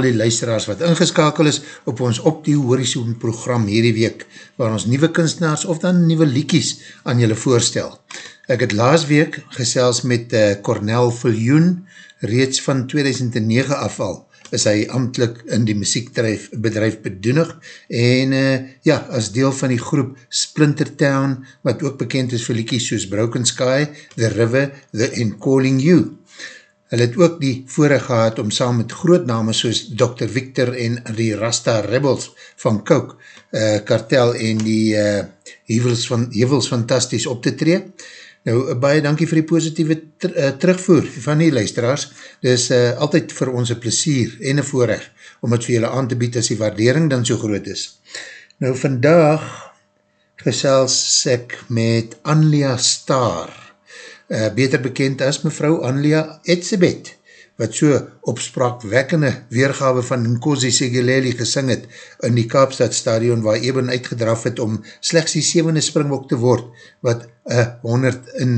al die luisteraars wat ingeskakel is op ons Op die Horizon program hierdie week, waar ons nieuwe kunstenaars of dan nieuwe liekies aan julle voorstel. Ek het laas week gesels met uh, Cornel Viljoen, reeds van 2009 afval, is hy amtlik in die muziekbedrijf bedoenig en uh, ja, as deel van die groep Splinter Town, wat ook bekend is vir liekies soos Broken Sky, The River, The and Calling You. Hulle het ook die voorig gehad om saam met grootname soos Dr. Victor en die Rasta Rebels van Coke, uh, Kartel en die uh, Hevels, van, Hevels Fantastisch op te tree. Nou, uh, baie dankie vir die positieve ter, uh, terugvoer van die luisteraars. Dit is uh, altyd vir ons een plesier en een voorrecht om het vir julle aan te bied as die waardering dan so groot is. Nou, vandag gesels ek met Anlia Staar uh, beter bekend as mevrou Anlia Etzebet, wat so opspraakwekkende weergawe van Nkosi Segileli gesing het in die Kaapstad stadion waar Eben uitgedraf het om slechts die sevende springbok te word wat uh, 100 in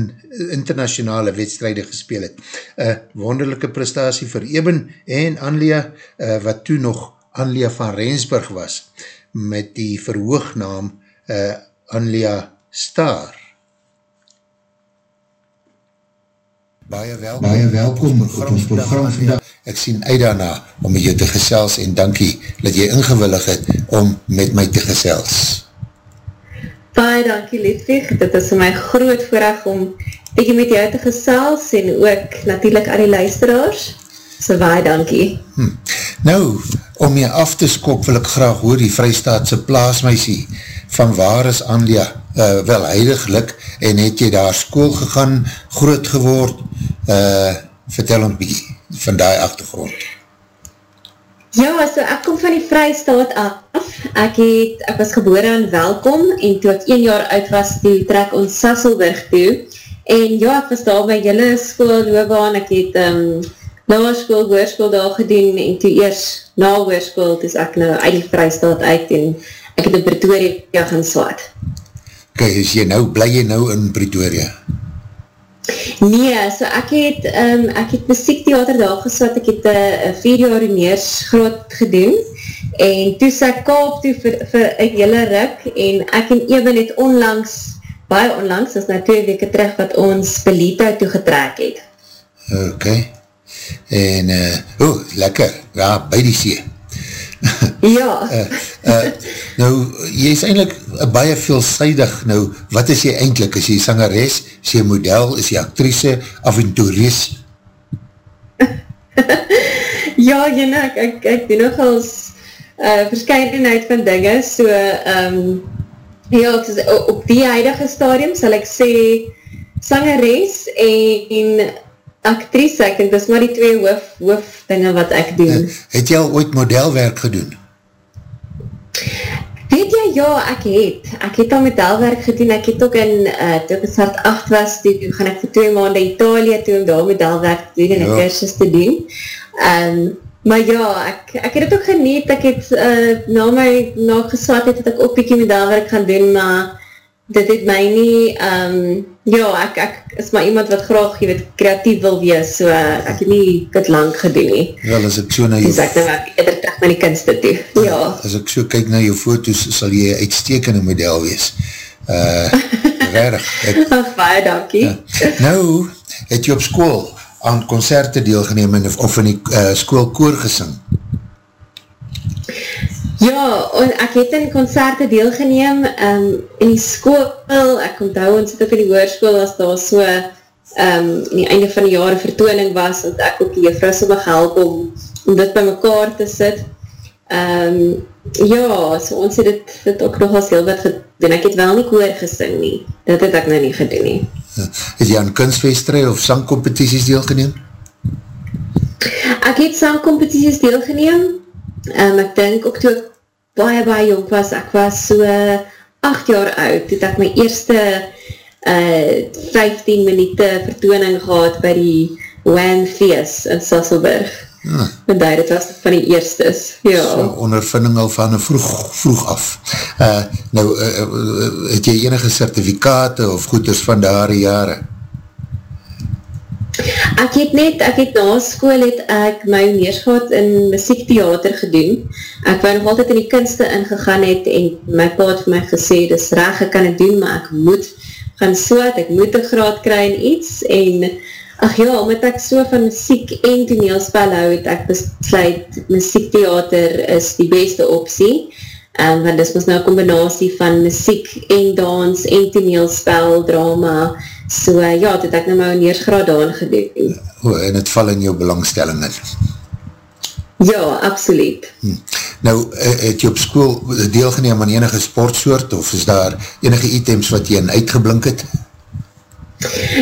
internationale wedstrijde gespeel het. Uh, wonderlijke prestatie vir Eben en Anlia uh, wat toe nog Anlia van Rensburg was met die verhoognaam uh, Anlia Star. Baie welkom, baie welkom op ons program vandag. Ek sien uit daarna om met jou te gesels en dankie dat jy ingewillig het om met my te gesels. Baie dankie Liedwig, dit is my groot voorrecht om bieke met jou te gesels en ook natuurlijk aan die luisteraars. So baie dankie. Hm. Nou, om jy af te skop wil ek graag hoor die vrystaatse plaasmeisie van waar is Andia? Uh, wel heiliglik en het jy daar school gegaan, groot geword, uh, vertel ons bykie van die achtergrond. Ja, so ek kom van die vrystaat af, ek, het, ek was geboren aan Welkom en toe ek 1 jaar oud was, toe trek ons Sasselburg toe. En ja, ek was daar by jylle school loopbaan, ek het um, na school, hoorskool daar gedoen en toe eers na hoorskool, toe ek nou uit die vrystaat uit en ek het in Pretoria gaan swaad. Kijk, is jy nou, bly jy nou in Pretoria? Nee, so ek het, um, ek het muziektheater daar geswat, ek het uh, vier jaar neers groot gedoen, en toe sy kaap toe vir, vir een hele ruk, en ek en Ewen het onlangs, baie onlangs, is nou twee weke terug, wat ons Belita toe getrek het. Ok, en, uh, oh, lekker, ja, by die see. ja. uh, uh, nou, jy is eindelijk baie veelzijdig, nou, wat is jy eindelijk? Is jy sangeres, is jy model, is jy actrice, avonturees? ja, jy nou, ek, ek, ek doen nog als uh, verscheidenheid van dinge, so, um, ja, op die huidige stadium sal ek sê sangeres en actrice, ek denk, dis maar die twee hoof, hoof dinge wat ek doen. Het jy al ooit modelwerk gedoen? Weet jy, ja, ek het. Ek het al modelwerk gedoen, ek het ook in, uh, toe ek in Sart 8 was, toe gaan ek vir twee maanden Italië toe om daar modelwerk te doen en ja. een cursus te doen. Um, maar ja, ek, ek het het ook geniet, ek het uh, na my na geswat het, het ek ook bykie modelwerk gaan doen, maar dit het my nie, um, ja, ek, ek is maar iemand wat graag, jy weet, kreatief wil wees, so ek het nie dit lang gedoen nie. Wel, as ek so na jou... Dus ek nou ek eerder terug na die kunste toe, ja. As ek so kyk na jou foto's, sal jy uitstekende model wees. Uh, rarig. Ek, Baie dankie. Ja. Nou, het jy op school aan concerte deelgeneem of in die uh, school koor gesing? Ja, ek het in concerte deelgeneem um, in die school, ek onthou ons het ook in die hoerschool as daar so um, in die einde van die jare vertooning was, dat ek ook die juffrou so gehelp om, om dit by mekaar te sit. Um, ja, so ons het dit, dit ook nog als heel wat gedoen. Ek het wel nie koor gesing nie, dat het ek nou nie gedoen nie. Het jy aan kunstwestrui of sangcompetities deelgeneem? Ek het sangcompetities deelgeneem. Um, ek denk ook toe ek baie, baie jong was, ek was so 8 jaar oud, toe ek my eerste uh, 15 minuute vertooning gehad by die Wham Feest in Sasselburg. Ja. En daar, dit was van die eerstes. Ja. So, ondervinding al van vroeg, vroeg af. Uh, nou, uh, uh, het jy enige certificate of goeders van daar jare? Ek het net, ek het na school het ek my neersgaat in muziektheater gedoen. Ek wou nog altijd in die kunste ingegaan het en my pa het vir my gesê, dis reg, ek kan het doen, maar ek moet gaan soot, ek moet een graad kry in iets. En Ach ja, omdat ek so van muziek en toneelspel hou, het ek besluit, muziektheater is die beste optie, um, want dit is ons nou een combinatie van muziek en dans en toneelspel, drama, so uh, ja, het ek nou my neersgraad aan gedoen. Oh, en het val in jou belangstelling in? Ja, absoluut. Hm. Nou, eh, het jy op school deelgeneem aan enige sportsoort, of is daar enige items wat jy in uitgeblink het?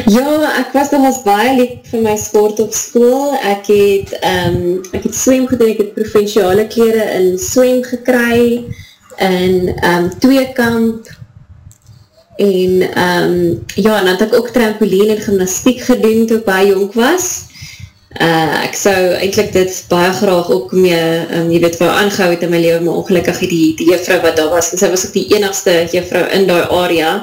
Ja. Ek was nog als baie lief vir my sport op school. Ek het, um, ek het swem gedoen, ek het provinciale kleren in swem gekry, in um, tweekamp, en um, ja, en dan het ek ook trampoline en gymnastiek gedoen toe ek baie jong was. Uh, ek sou eindelijk dit baie graag ook mee, um, jy weet, wou aangehou het in my leven, maar ongelukkig die, die juffrou wat daar was, en sy was ook die enigste juffrou in die area,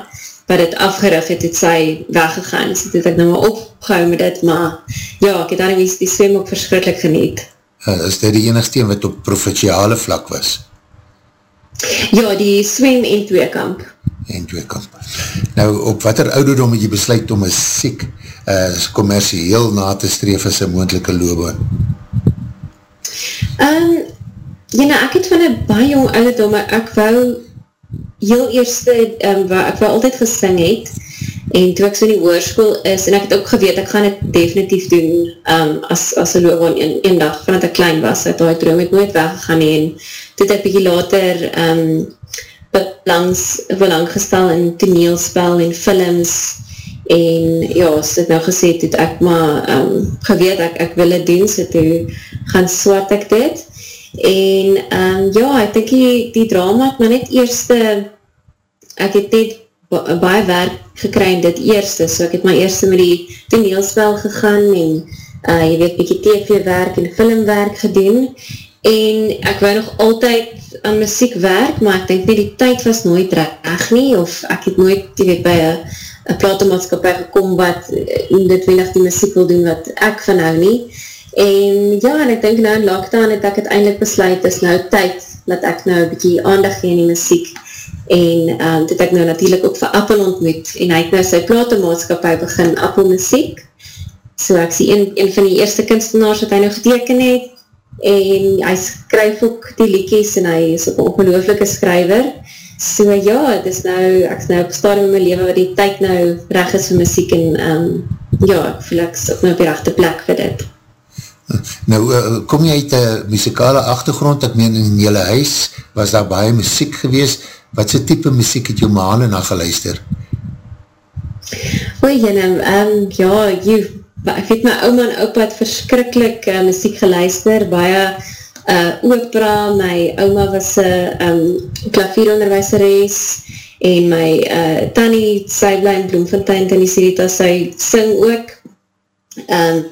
wat het afgerig het, het sy weggegaan, so het ek nou maar opgehou met dit, maar ja, ek het daar die, die swem ook verschrikkelijk geniet. Uh, is dit die enigste wat op provinciale vlak was? Ja, die swem en tweekamp. En tweekamp. Nou, op wat er ouderdom het jy besluit om een siek uh, commercieel na te streef as een moendelike loopbaan? Um, ja, nou, ek het van een baie jong ouderdom, ek wou heel eerste, um, waar ek wel altyd gesing het, en toe ek so in die oorskoel is, en ek het ook geweet, ek gaan het definitief doen, um, as, as een loopbaan een, een dag, vanat ek klein was, het al droom het nooit weggegaan, en toe het ek bykie later, um, belangs, belang gestel in toneelspel en films, en ja, so het nou gesê, toe ek maar um, geweet, ek, ek wil het doen, so toe gaan swart ek dit, en um, ja, ek denk die, die drama het maar net eerste, ek het net baie werk gekry in dit eerste, so ek het maar eerste met die toneelspel gegaan en uh, jy weet, bykie tv werk en filmwerk gedoen en ek wou nog altyd aan muziek werk, maar ek denk nie die tyd was nooit reg nie, of ek het nooit, jy weet, by een platemaatskapie gekom wat dit wenig die muziek wil doen wat ek van nou nie, En ja, en ek denk nou in lockdown het ek uiteindelik besluit, is nou tyd dat ek nou een bykie aandag gee in die muziek. En um, dit ek nou natuurlijk ook vir Appel ontmoet. En hy het nou sy platemaatskapie begin, Appel Muziek. So ek sien een, een van die eerste kunstenaars wat hy nou geteken het. En hy skryf ook die liedjes en hy is ook een ongelooflike skryver. So ja, het is nou, ek is nou op stadium in my leven waar die tyd nou reg is vir muziek. En um, ja, ek voel ek is ook nou op die rechte plek vir dit. Nou, eh, kom jy uit die muzikale achtergrond, ek meen in jylle huis, was daar baie muziek gewees, wat sy type muziek het jou maale na geluister? O, jyne, um, ja, jy, ek het my oma en opa het verskrikkelijk uh, muziek geluister, baie uh, opera, my oma was een um, klavieronderwijseres, en my uh, tannie, sy bly in Bloemfontein, tannie Sirita, sy sing ook, um,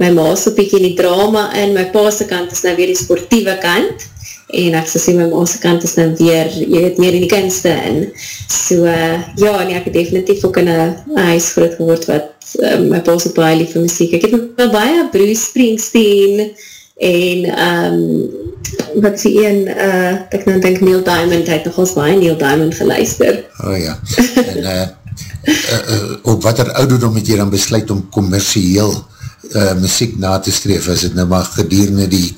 my ma is op bykie in die drama in, my paase kant is nou weer die sportieve kant, en ek so sê my maase kant is nou weer, jy weet, meer in die kunste in. So, uh, ja, nee, ek het definitief ook in een huis groot geword wat uh, my paase baie lief vir muziek. Ek het wel baie Bruce Springsteen en um, wat die een, uh, ek nou denk Neil Diamond, hy het nogals baie Neil Diamond geluister. Oh ja, en uh, uh, uh, op wat er ouderdom het jy dan besluit om commercieel uh, muziek na te streef, as het nou maar gedurende die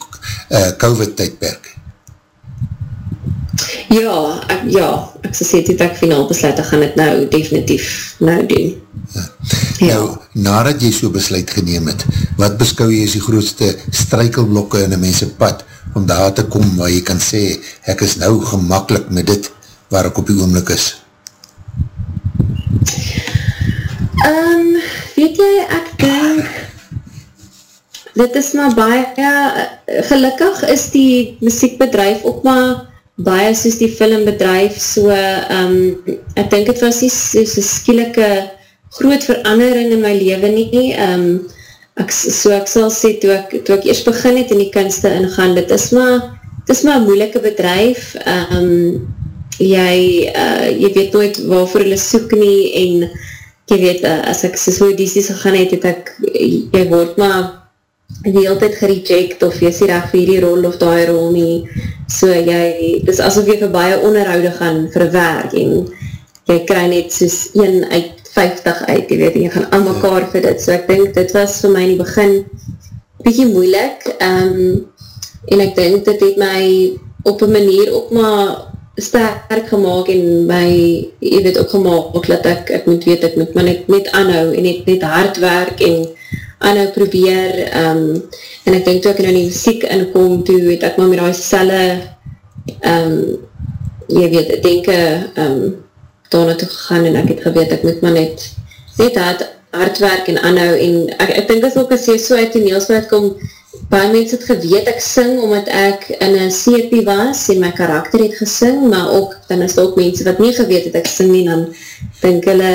uh, COVID-tijdperk? Ja, ek, ja, ek sal sê, toe ek finaal besluit, ek gaan het nou definitief nou doen. Ja. Ja. Nou, nadat jy so besluit geneem het, wat beskou jy as die grootste strykelblokke in die mense pad, om daar te kom waar jy kan sê, ek is nou gemakkelijk met dit, waar ek op die oomlik is? Um, weet jy, ek denk, dit is maar baie, ja, gelukkig is die muziekbedrijf ook maar baie soos die filmbedrijf, so, um, ek denk het was nie soos een skielike groot verandering in my leven nie, um, ek, so ek sal sê, toe ek, toe ek eerst begin het in die kunste ingaan, dit is maar, dit is maar moeilike bedrijf, um, jy, uh, jy weet nooit waarvoor hulle soek nie, en jy weet, uh, as ek soos audities gegaan het, het ek, jy word maar die hele tijd gereject, of jy sê recht vir die rol of die rol nie, so jy, dis asof jy vir baie onderhoude gaan vir werk, en jy kry net soos 1 uit 50 uit, jy weet, en jy gaan aan mekaar vir dit, so ek denk, dit was vir my in die begin bietje moeilik, um, en ek denk, dit het my op een manier ook maar sterk gemaakt en my, jy weet, ook gemaakt, dat ek, ek moet weet, ek moet maar net, net anhou en net, net hard werk en anhou probeer, um, en ek denk toe ek in die muziek inkom, toe het ek maar met die selle, um, jy weet, denke, um, daarna toe gegaan en ek het geweet, ek moet maar net, net hard, hard werk en anhou en ek, ek denk as ook as jy so uit die neelswaard kom, baie mens het geweet ek sing omdat ek in een CP was en my karakter het gesing, maar ook dan is ook mense wat nie geweet het ek sing nie, dan denk hulle,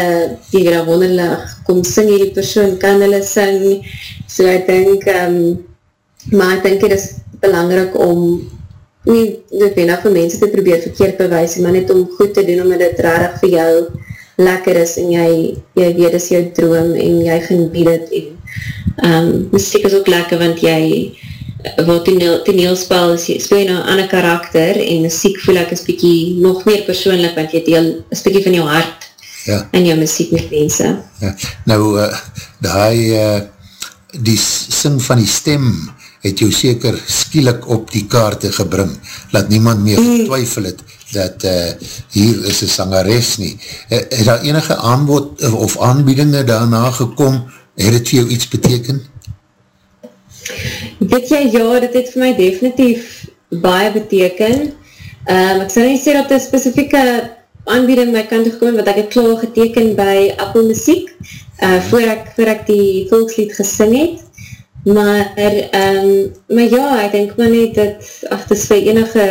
die weer wonderlig, kom sing hierdie persoon, kan hulle sing, so ek denk, um, maar ek denk het is belangrijk om nie noodwendig vir mense te probeer verkeerd bewys, maar net om goed te doen, omdat het rarig vir jou lekker is en jy, jy weet is jou droom en jy geniet het en um, muziek is ook lekker want jy wat toneel, toneelspel is, speel jy nou een ander karakter en muziek voel ek is bykie nog meer persoonlik want jy deel is bykie van jou hart ja. en jou muziek met mense. Ja. Nou, uh, die, uh, die sing van die stem het jou seker skielik op die kaarte gebring, laat niemand meer mm. twyfel het dat uh, hier is een sangeres nie. Uh, is daar enige aanbod of aanbiedinge daarna gekom het het vir jou iets beteken? Weet jy, ja, dit het vir my definitief baie beteken. Um, ek sal nie sê dat die specifieke aanbieding my kant gekomen, wat ek het klaar geteken by Apple Muziek, uh, voor, ek, voor ek die volkslied gesing het. Maar, um, maar ja, ek denk maar net dat, ach, dit is vir enige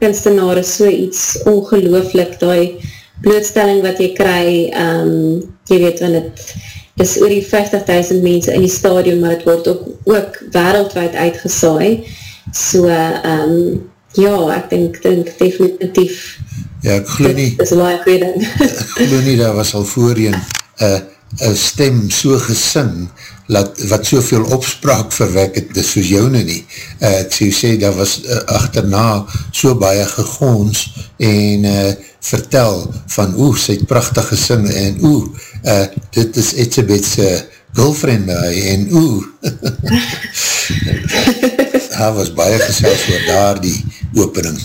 kunstenaar is so iets ongelooflik, die blootstelling wat jy kry, um, jy weet, want het, is oor die 50.000 mense in die stadion, maar het word ook, ook wereldwijd uitgesaai. So, um, ja, ek denk, denk definitief ja, ek geloof nie, is baie goeie ding. ek geloof nie, daar was al voorheen een uh, stem so gesing, laat, wat soveel opspraak verwek het, dis soos jou nie. Uh, ek sê, sê, daar was uh, achterna so baie gegons en uh, vertel van oe, sy het prachtig gesing en oe, uh, dit is Etsebetse girlfriend en oe. Daar was baie gesels oor daar die opening.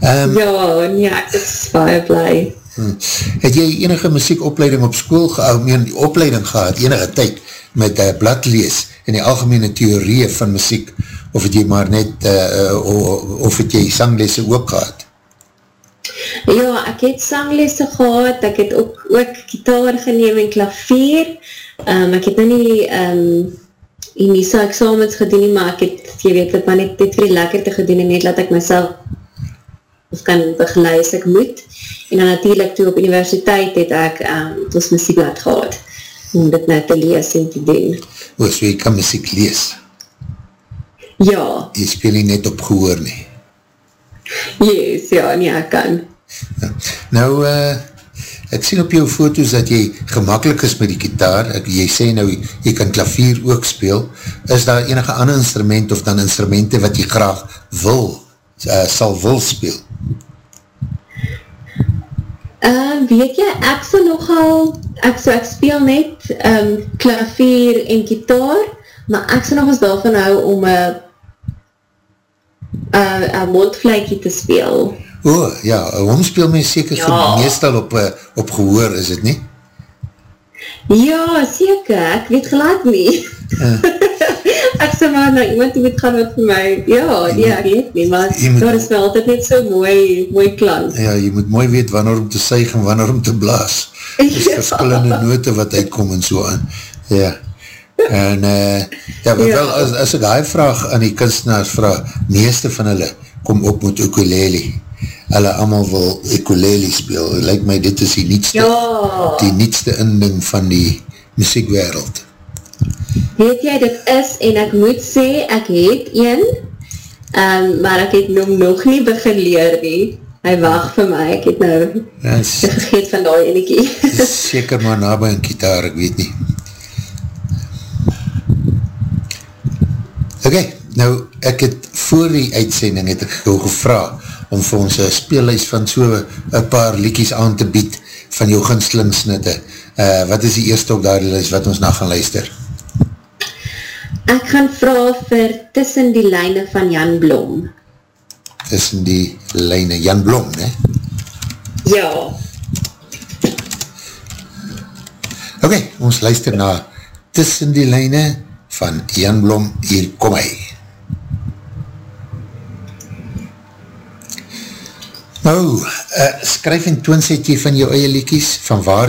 Um, ja, nee, ek is baie blij. Hmm. Het jy enige muziekopleiding op school gehad, opleiding gehad, enige tyd met uh, bladlees en die algemene theorie van muziek, of het jy maar net, uh, uh, of het jy sanglese ook gehad? Ja, ek het sanglesse gehad, ek het ook, ook gitaar geneem en klavier, um, ek het nou nie um, Unisa examens gedoen nie, maar ek het, jy weet, het net dit vir die lekker te gedoen en net laat ek myself of kan begeleid as ek moet. En dan natuurlijk toe op universiteit het ek um, ons muziekblad gehad, om dit net te lees en te doen. O, so jy kan muziek lees? Ja. Jy speel nie net op gehoor nie? Yes, ja, nie, ek kan. Nou, uh, ek sien op jou foto's dat jy gemakkelijk is met die gitaar, ek, jy sê nou, jy kan klavier ook speel, is daar enige ander instrument of dan instrumente wat jy graag wil, uh, sal wil speel? Uh, weet jy, ek sal nogal, ek, so ek speel net um, klavier en gitaar, maar ek sal nog eens daarvan hou om een uh, mondvlijkie te speel. O, oh, ja, hom speel my seker ja. meestal op, op gehoor, is het nie? Ja, seker, ek weet gelaat nie. Uh. ek sê maar nou iemand die moet gaan wat vir my, ja, nee, ek weet nie, maar moet, daar is wel altijd net so mooi, mooi klank. Ja, jy moet mooi weet wanneer om te suig en wanneer om te blaas. Dit is ja. verskillende note wat uitkom en so aan. Ja. En uh, ja, maar ja. wel, as, as ek die vraag aan die kunstenaars vraag, meeste van hulle kom op met ukulele. Hulle allemaal wil ukulele speel. Lijkt my, dit is die nietste, ja. die nietste inding van die muziekwereld. Weet jy, dit is, en ek moet sê, ek het een, um, maar ek het nog, nog nie begin leer nie. Hy wacht vir my, ek het nou yes. vergeet van die enekie. Seker maar na by een kitaar, ek weet nie. Ok, nou, ek het voor die uitsending het ek gevra om vir ons een speellijst van so een paar liekies aan te bied van jou ginslingsnitte. Uh, wat is die eerste op daar die lijst wat ons na gaan luister? Ek gaan vraag vir Tussen die Lijne van Jan Blom. Tussen die Lijne, Jan Blom, ne? Ja. Ok, ons luister na Tussen die Lijne van Jan Blom, hier kom hy. Nou, uh, skryf en toonsetje van jou eie liekies, van waar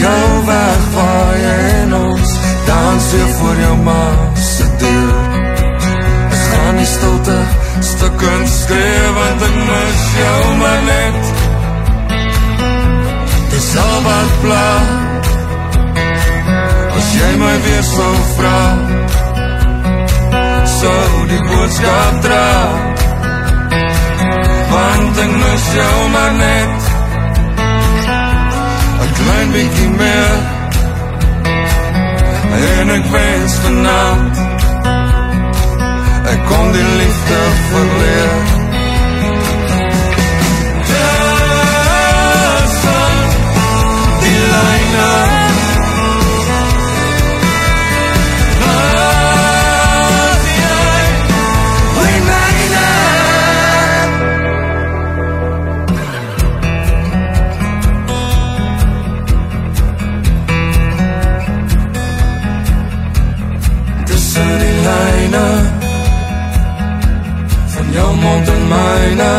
jou wegwaai en ons dans weer voor jou ma se deur. Ek gaan die stilte stukken skreeuw want ek mis jou maar net. Dis al wat bla, as jy my weer sal vraag, sou die boodskap dra, want ek mis jou maar net klein bietjie meer. En ek wens vanaand Ek kon die liefde verleer. myne Van jou mond in myne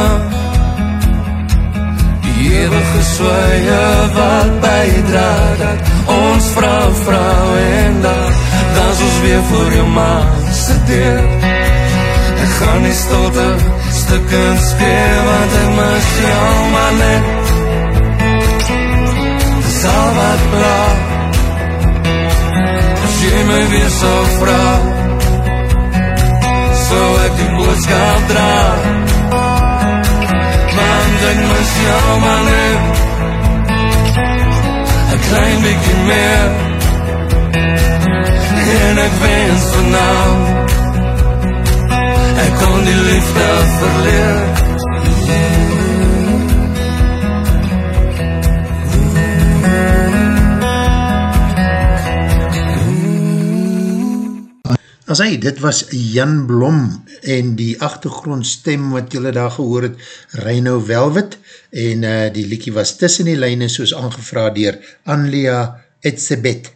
Die eeuwige soeie wat bijdra Dat ons vrou, vrou en dag Dans ons weer voor jou maase deur. Ek gaan die stilte stukken speel Want ek mis jou maar net Dis al wat blauw As jy my weer sal vraag sou ek die boodskap dra Want ek mis jou maar net Een klein bykie meer. En ek wens vanavond Ek kon die liefde verleer yeah. Dit was Jan Blom en die achtergrondstem wat julle daar gehoor het, Reino Velvet en uh, die liekie was tussen die lijne soos aangevraad dier Anlia Etsebet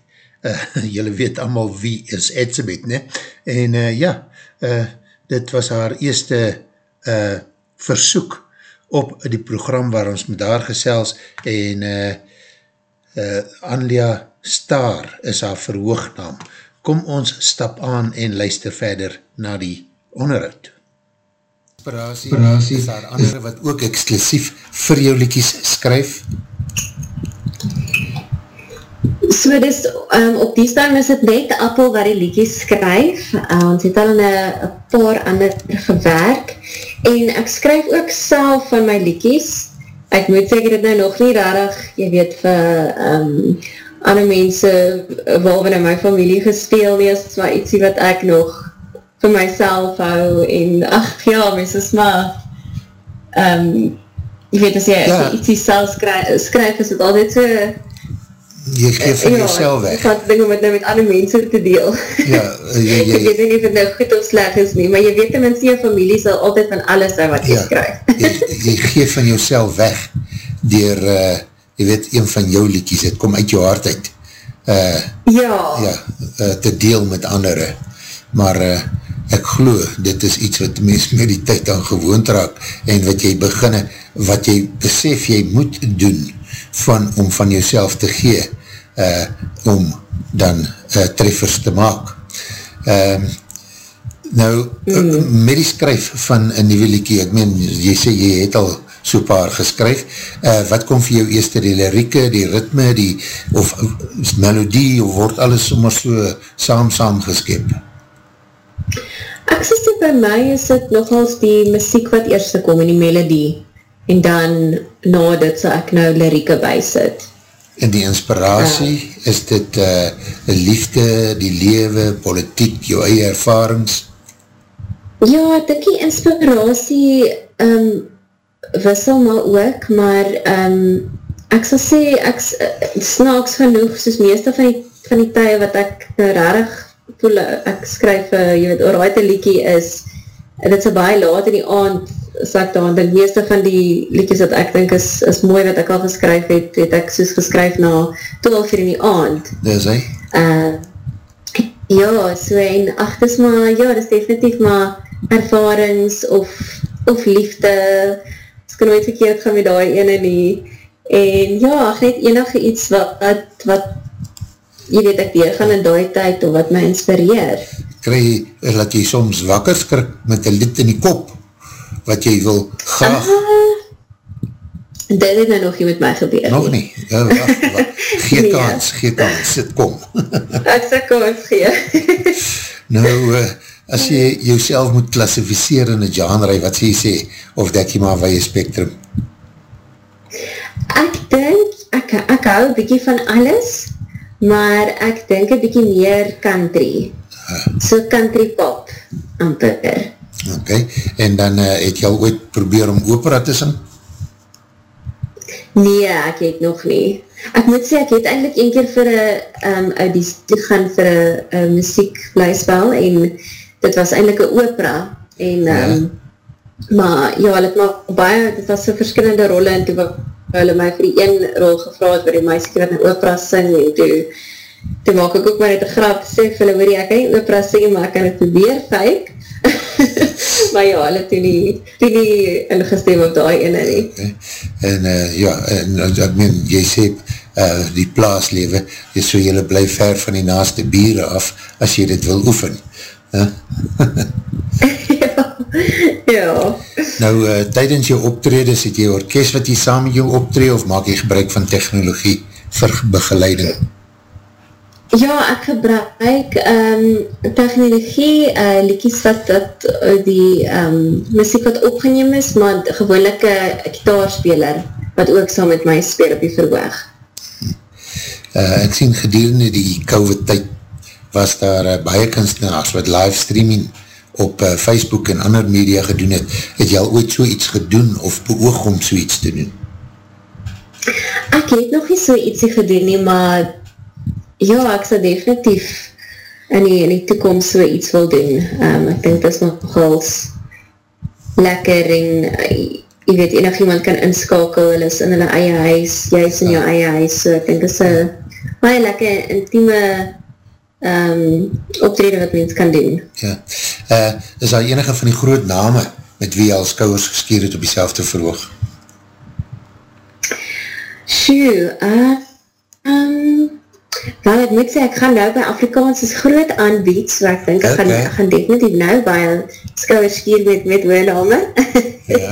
uh, jylle weet allemaal wie is Edzebet, ne? En uh, ja, uh, dit was haar eerste uh, versoek op die program waar ons met haar gesels en uh, uh, Anlia Star is haar verhoognaam. Kom ons stap aan en luister verder na die onderhoud. Inspiratie, Inspiratie is daar andere wat ook exclusief vir jou liekies skryf? So dis, um, op die staan is het net Appel waar die liedjes skryf, uh, ons het al in een paar ander gewerk, en ek skryf ook self van my liedjes, ek moet seker dit nou nog nie rarig, jy weet, vir um, ander mense, waar in my familie gespeel is, maar ietsie wat ek nog vir myself hou, en ach ja, mens is maar, um, jy weet, as jy, ja. as jy ietsie self skryf, skryf is het altijd so, jy geef van ja, jyself weg. Ja, ek ding om het nou met ander mense te deel. Ja, jy, jy, ek weet nie of het nou goed of sleg is nie, maar jy weet tenminste jy familie sal altyd van alles uit wat jy ja, skryf. jy, jy geef van jyself weg dier, uh, jy weet, een van jou liedjes, het kom uit jou hart uit. Uh, ja. Ja, uh, te deel met andere. Maar uh, ek glo, dit is iets wat mens met die tyd aan gewoond raak en wat jy beginne, wat jy besef jy moet doen, van, om van jouself te gee, uh, om dan uh, treffers te maak. Um, nou, mm. met die skryf van een nieuwe liekie, ek meen, jy sê, jy het al so paar geskryf, uh, wat kom vir jou eerste, die lirieke, die ritme, die, of melodie, of word alles sommer so saam, saam geskep? Ek sê, by my is het nogals die muziek wat eerste kom, en die melodie, en dan na dit sal ek nou lirieke bysit. En die inspiratie, uh, is dit uh, liefde, die lewe, politiek, jou eie ervarings? Ja, ek dink die inspiratie um, wissel maar ook, maar um, ek sal sê, ek snaaks genoeg, soos meeste van die, van die tye wat ek nou rarig voel, ek skryf, uh, jy weet, oraite liekie is, en dit is baie laat in die aand, sal ek daar, die meeste van die liedjes wat ek denk is, is mooi wat ek al geskryf het, het ek soos geskryf na 12 uur in die aand. Dis hy? Uh, ja, so en ach, dis maar, ja, dis definitief maar ervarings of, of liefde, dis kan nooit verkeerd gaan met die ene nie, en ja, ach, net enige iets wat, wat, wat jy weet ek deur gaan in die tyd, of wat my inspireer. Krijg, laat jy soms wakker skrik met een lied in die kop, wat jy wil graag... Uh, dit het nou nog nie met my gebeur. Nog nie? Ja, wacht, wacht. Gee nee. kans, gee kans, sit kom. Ek sê kans gee. nou, uh, as jy jouself moet klassificeer in een genre, wat sê jy sê, of dek jy maar van jy spectrum? Ek denk, ek, ek hou bykie van alles, maar ek denk een bykie meer country. Uh. So country pop, amper. Ok, en dan uh, het jy al ooit probeer om opera te sing? Nee, ek het nog nie. Ek moet sê, ek het eindelijk een keer vir een um, auditie gaan vir een muziek blyspel en dit was eindelijk een opera en ja. um, maar ja, het maar baie, dit was so verskillende rolle en toe hulle my vir die een rol gevraad waar die meisje wat in opera sing en toe toe maak ek ook maar net een grap sê vir hulle, hoor jy, ek kan nie opera sing maar ek kan het probeer, fake maar ja, hulle toe nie, toe nie ingestem op die ene nie. En uh, ja, en, ek meen, jy sê, uh, die plaaslewe, is so jylle bly ver van die naaste bieren af, as jy dit wil oefen. Huh? ja, ja. Nou, uh, tydens jou optredes, het jy orkest wat jy saam met jou optred, of maak jy gebruik van technologie vir begeleiding? Ja, ek gebruik um, technologie, uh, liekies wat, wat uh, die um, muziek wat opgeneem is, maar gewonelike kitaarspeler, wat ook saam met my speel op die verhoog. Uh, ek sien gedurende die COVID tyd was daar uh, baie kunstenaars wat livestreaming op uh, Facebook en ander media gedoen het. Het jy al ooit so iets gedoen of beoog om so iets te doen? Ek het nog nie so ietsie gedoen nie, maar Ja, ek sal definitief in die, in die toekomst so iets wil doen. Um, ek denk dat is nogals lekker en uh, jy weet, enig iemand kan inskakel, hulle is in hulle eie huis, jy is in jou eie huis, so ek denk dat is een baie lekker intieme um, optrede wat mens kan doen. Ja. Uh, is daar enige van die groot name met wie al skouwers geskeer het op die selfde verhoog? Sjoe, uh, um, wel ek moet sê, ek gaan nou by Afrikaans is groot aanbied, so ek denk, ek, okay. gaan, ek gaan definitief nou by skouwers skeer met, met wooname. ja.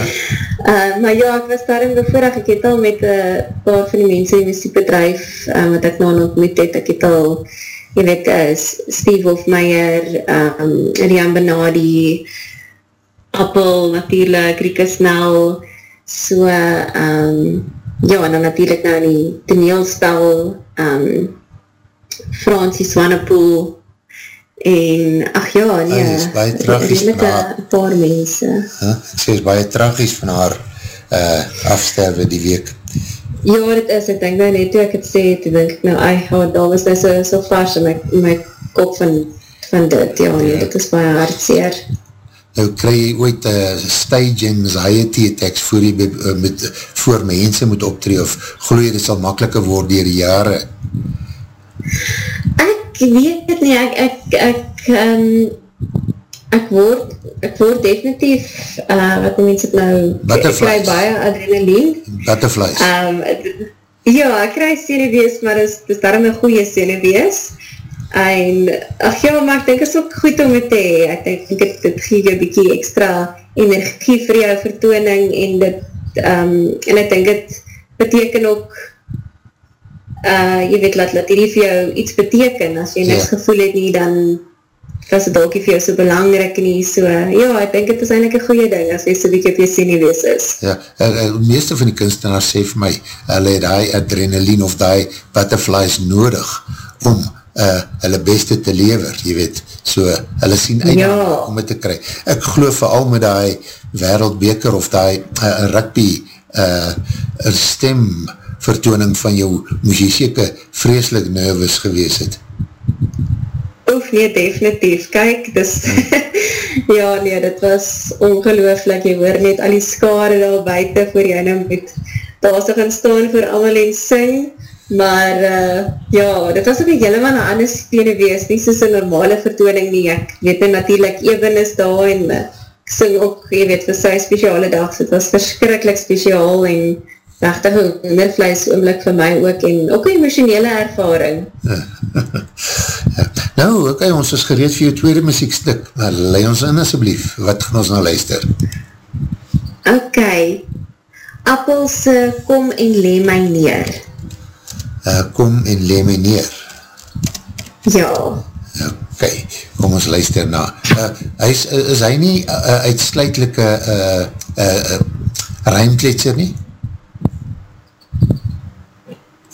uh, maar ja, ek was daarin bevoordag, ek het al met uh, paar van die mense in die muziekbedrijf, uh, wat ek nou ontmoet het, ek het al jy weet, uh, Steve Hofmeyer, um, Rian Benadi, Appel, natuurlijk, Rika Snell, so, um, ja, en dan natuurlijk nou die toneelspel, um, Fransie Swanepoel, en, ach ja, nee, hy is baie tragies van haar, paar mense. Huh? Sy is baie tragies van haar uh, afsterwe die week. Ja, dit is, ek denk nou net toe ek het sê, toe denk ek nou, ai, oh, daar was nou so, so vars in my, my kop van, van dit, ja, nee, dit is baie hartseer. Nou kry jy ooit uh, stage anxiety attacks voor jy uh, met, voor mense moet optree, of gloe dit sal makkeliker word dier die jare? Ek weet het nie, ek, ek, ek, um, ek word, ek word definitief, uh, wat die mens het nou, ek kry baie adrenaline. Butterflies. Um, ja, ek kry senewees, maar is, is daarom een goeie senewees. En, ach ja, maar ek denk is ook goed om het te hee. Ek denk, het, het gee jy bykie extra energie vir jou vertooning en dit, um, en ek denk het beteken ook, uh, jy weet, laat, laat hierdie vir jou iets beteken. As jy ja. niks gevoel het nie, dan was het ook vir jou so belangrijk nie, so, ja, ek denk het is eindelijk een goeie ding, as jy so bieke op jy seniewees is. Ja, uh, uh, meeste van die kunstenaars sê vir my, hulle het die adrenaline of die butterflies nodig, om uh, hulle beste te lever, jy weet, so, hulle sien uit ja. om het te kry. Ek geloof vooral met die wereldbeker of die uh, rugby uh, stem vertooning van jou, moes jy seker vreselik nervous gewees het. Oef, nee, definitief. Kijk, dus, ja, nee, dit was ongelooflik. Je hoor net al die skade daar buiten voor jy nou moet daar so gaan staan voor allemaal en sing. Maar, uh, ja, dit was ook een helemaal een ander spene wees. Nie soos een normale vertooning nie. Ek weet nou natuurlijk even is daar en uh, ek sing ook, jy weet, vir sy speciale dag. So, het was verskrikkelijk speciaal en rechtig een hondervlees oomlik vir my ook en ook een emotionele ervaring. ja. Nou, ok, ons is gereed vir jou tweede muziekstuk, maar leid ons in asjeblief, wat gaan ons nou luister? Ok, Appels kom en le my neer. Uh, kom en le my neer? Ja. Ok, kom ons luister na. Uh, is, is hy nie uh, uitsluitlike uh, uh, uh, ruimkletser nie?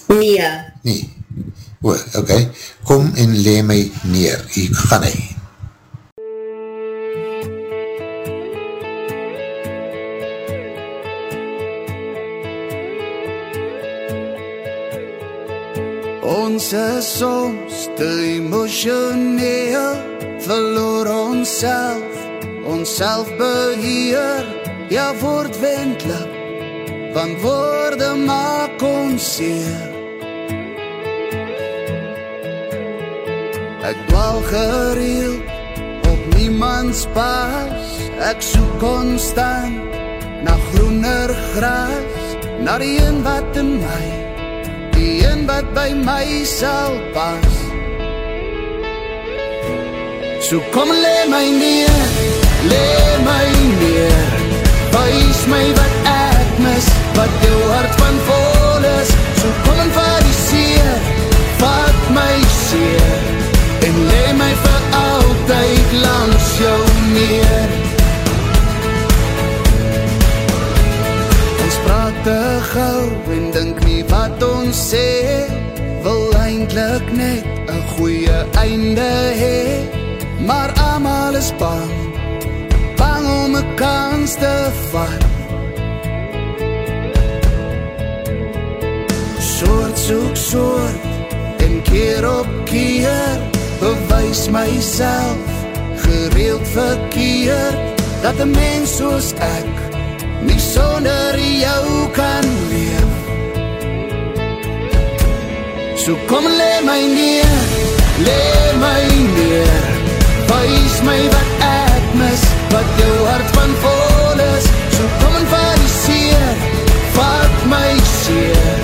Nee. Nee. O, ok. Kom en le my neer. Hier gaan hy. Ons is soms te emotioneel Verloor ons self Ons self beheer Ja, word wendlik Want woorde maak ons seer Ek dwaal gereeld op niemands pas. Ek soek constant na groener gras. Na die een wat in my Die een wat by my sal pas. So kom le my neer, le my neer. Wees my wat ek mis, wat jou hart van vol is. So kom en vat die seer, vat my seer en le my vir altyd langs jou neer. Ons praat te gauw en dink nie wat ons sê, wil eindelijk net een goeie einde hee, maar amal is bang, bang om een kans te vat. Soort soek soort, en keer op keer, bewys myself gereeld verkeerd dat 'n mens soos ek nie sonder jou kan leef. So kom le my neer, le my neer. Wees my wat ek mis, wat jou hart van vol is. So kom en fariseer, vat my seer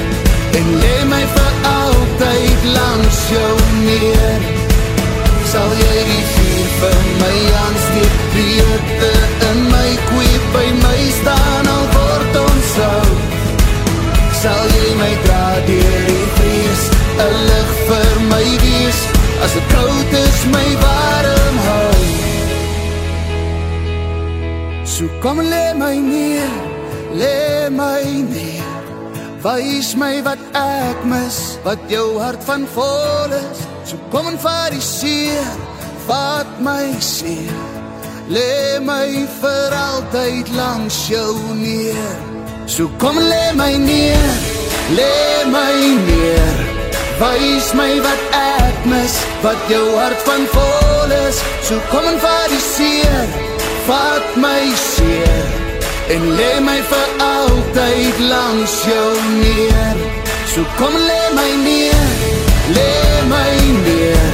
En le my vir altyd langs jou neer Sal jy die vuur vir my aansteek, breedte in my kweep by my staan al word ons oud Sal jy my dra dier die vrees, een licht vir my wees, as het koud is my warm hou. So kom le my neer, le my neer, wees my wat ek mis, wat jou hart van vol is, so kom en fariseer, vat my seer, le my vir altyd langs jou neer. So kom en le my neer, le my neer, wees my wat ek mis, wat jou hart van vol is, so kom en fariseer, vat my seer, en le my vir altyd langs jou neer. So kom en le my neer, le my neer,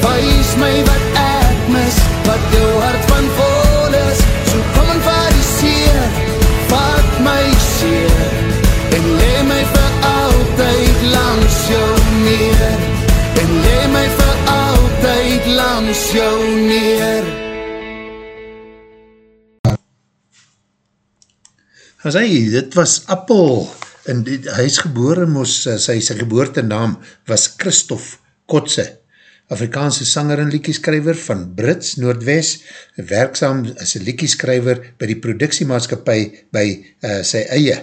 wees my wat ek mis, wat jou hart van vol is, so kom en fariseer, vat my seer, en le my vir altyd langs jou neer, en le my vir altyd langs jou neer. As hy, dit was Appel, en die, hy is gebore, moes, sy, sy geboortenaam was Christoph Kotze, Afrikaanse sanger en liekieskryver van Brits, Noordwest, werkzaam as liekieskryver by die productiemaatskapie by uh, sy eie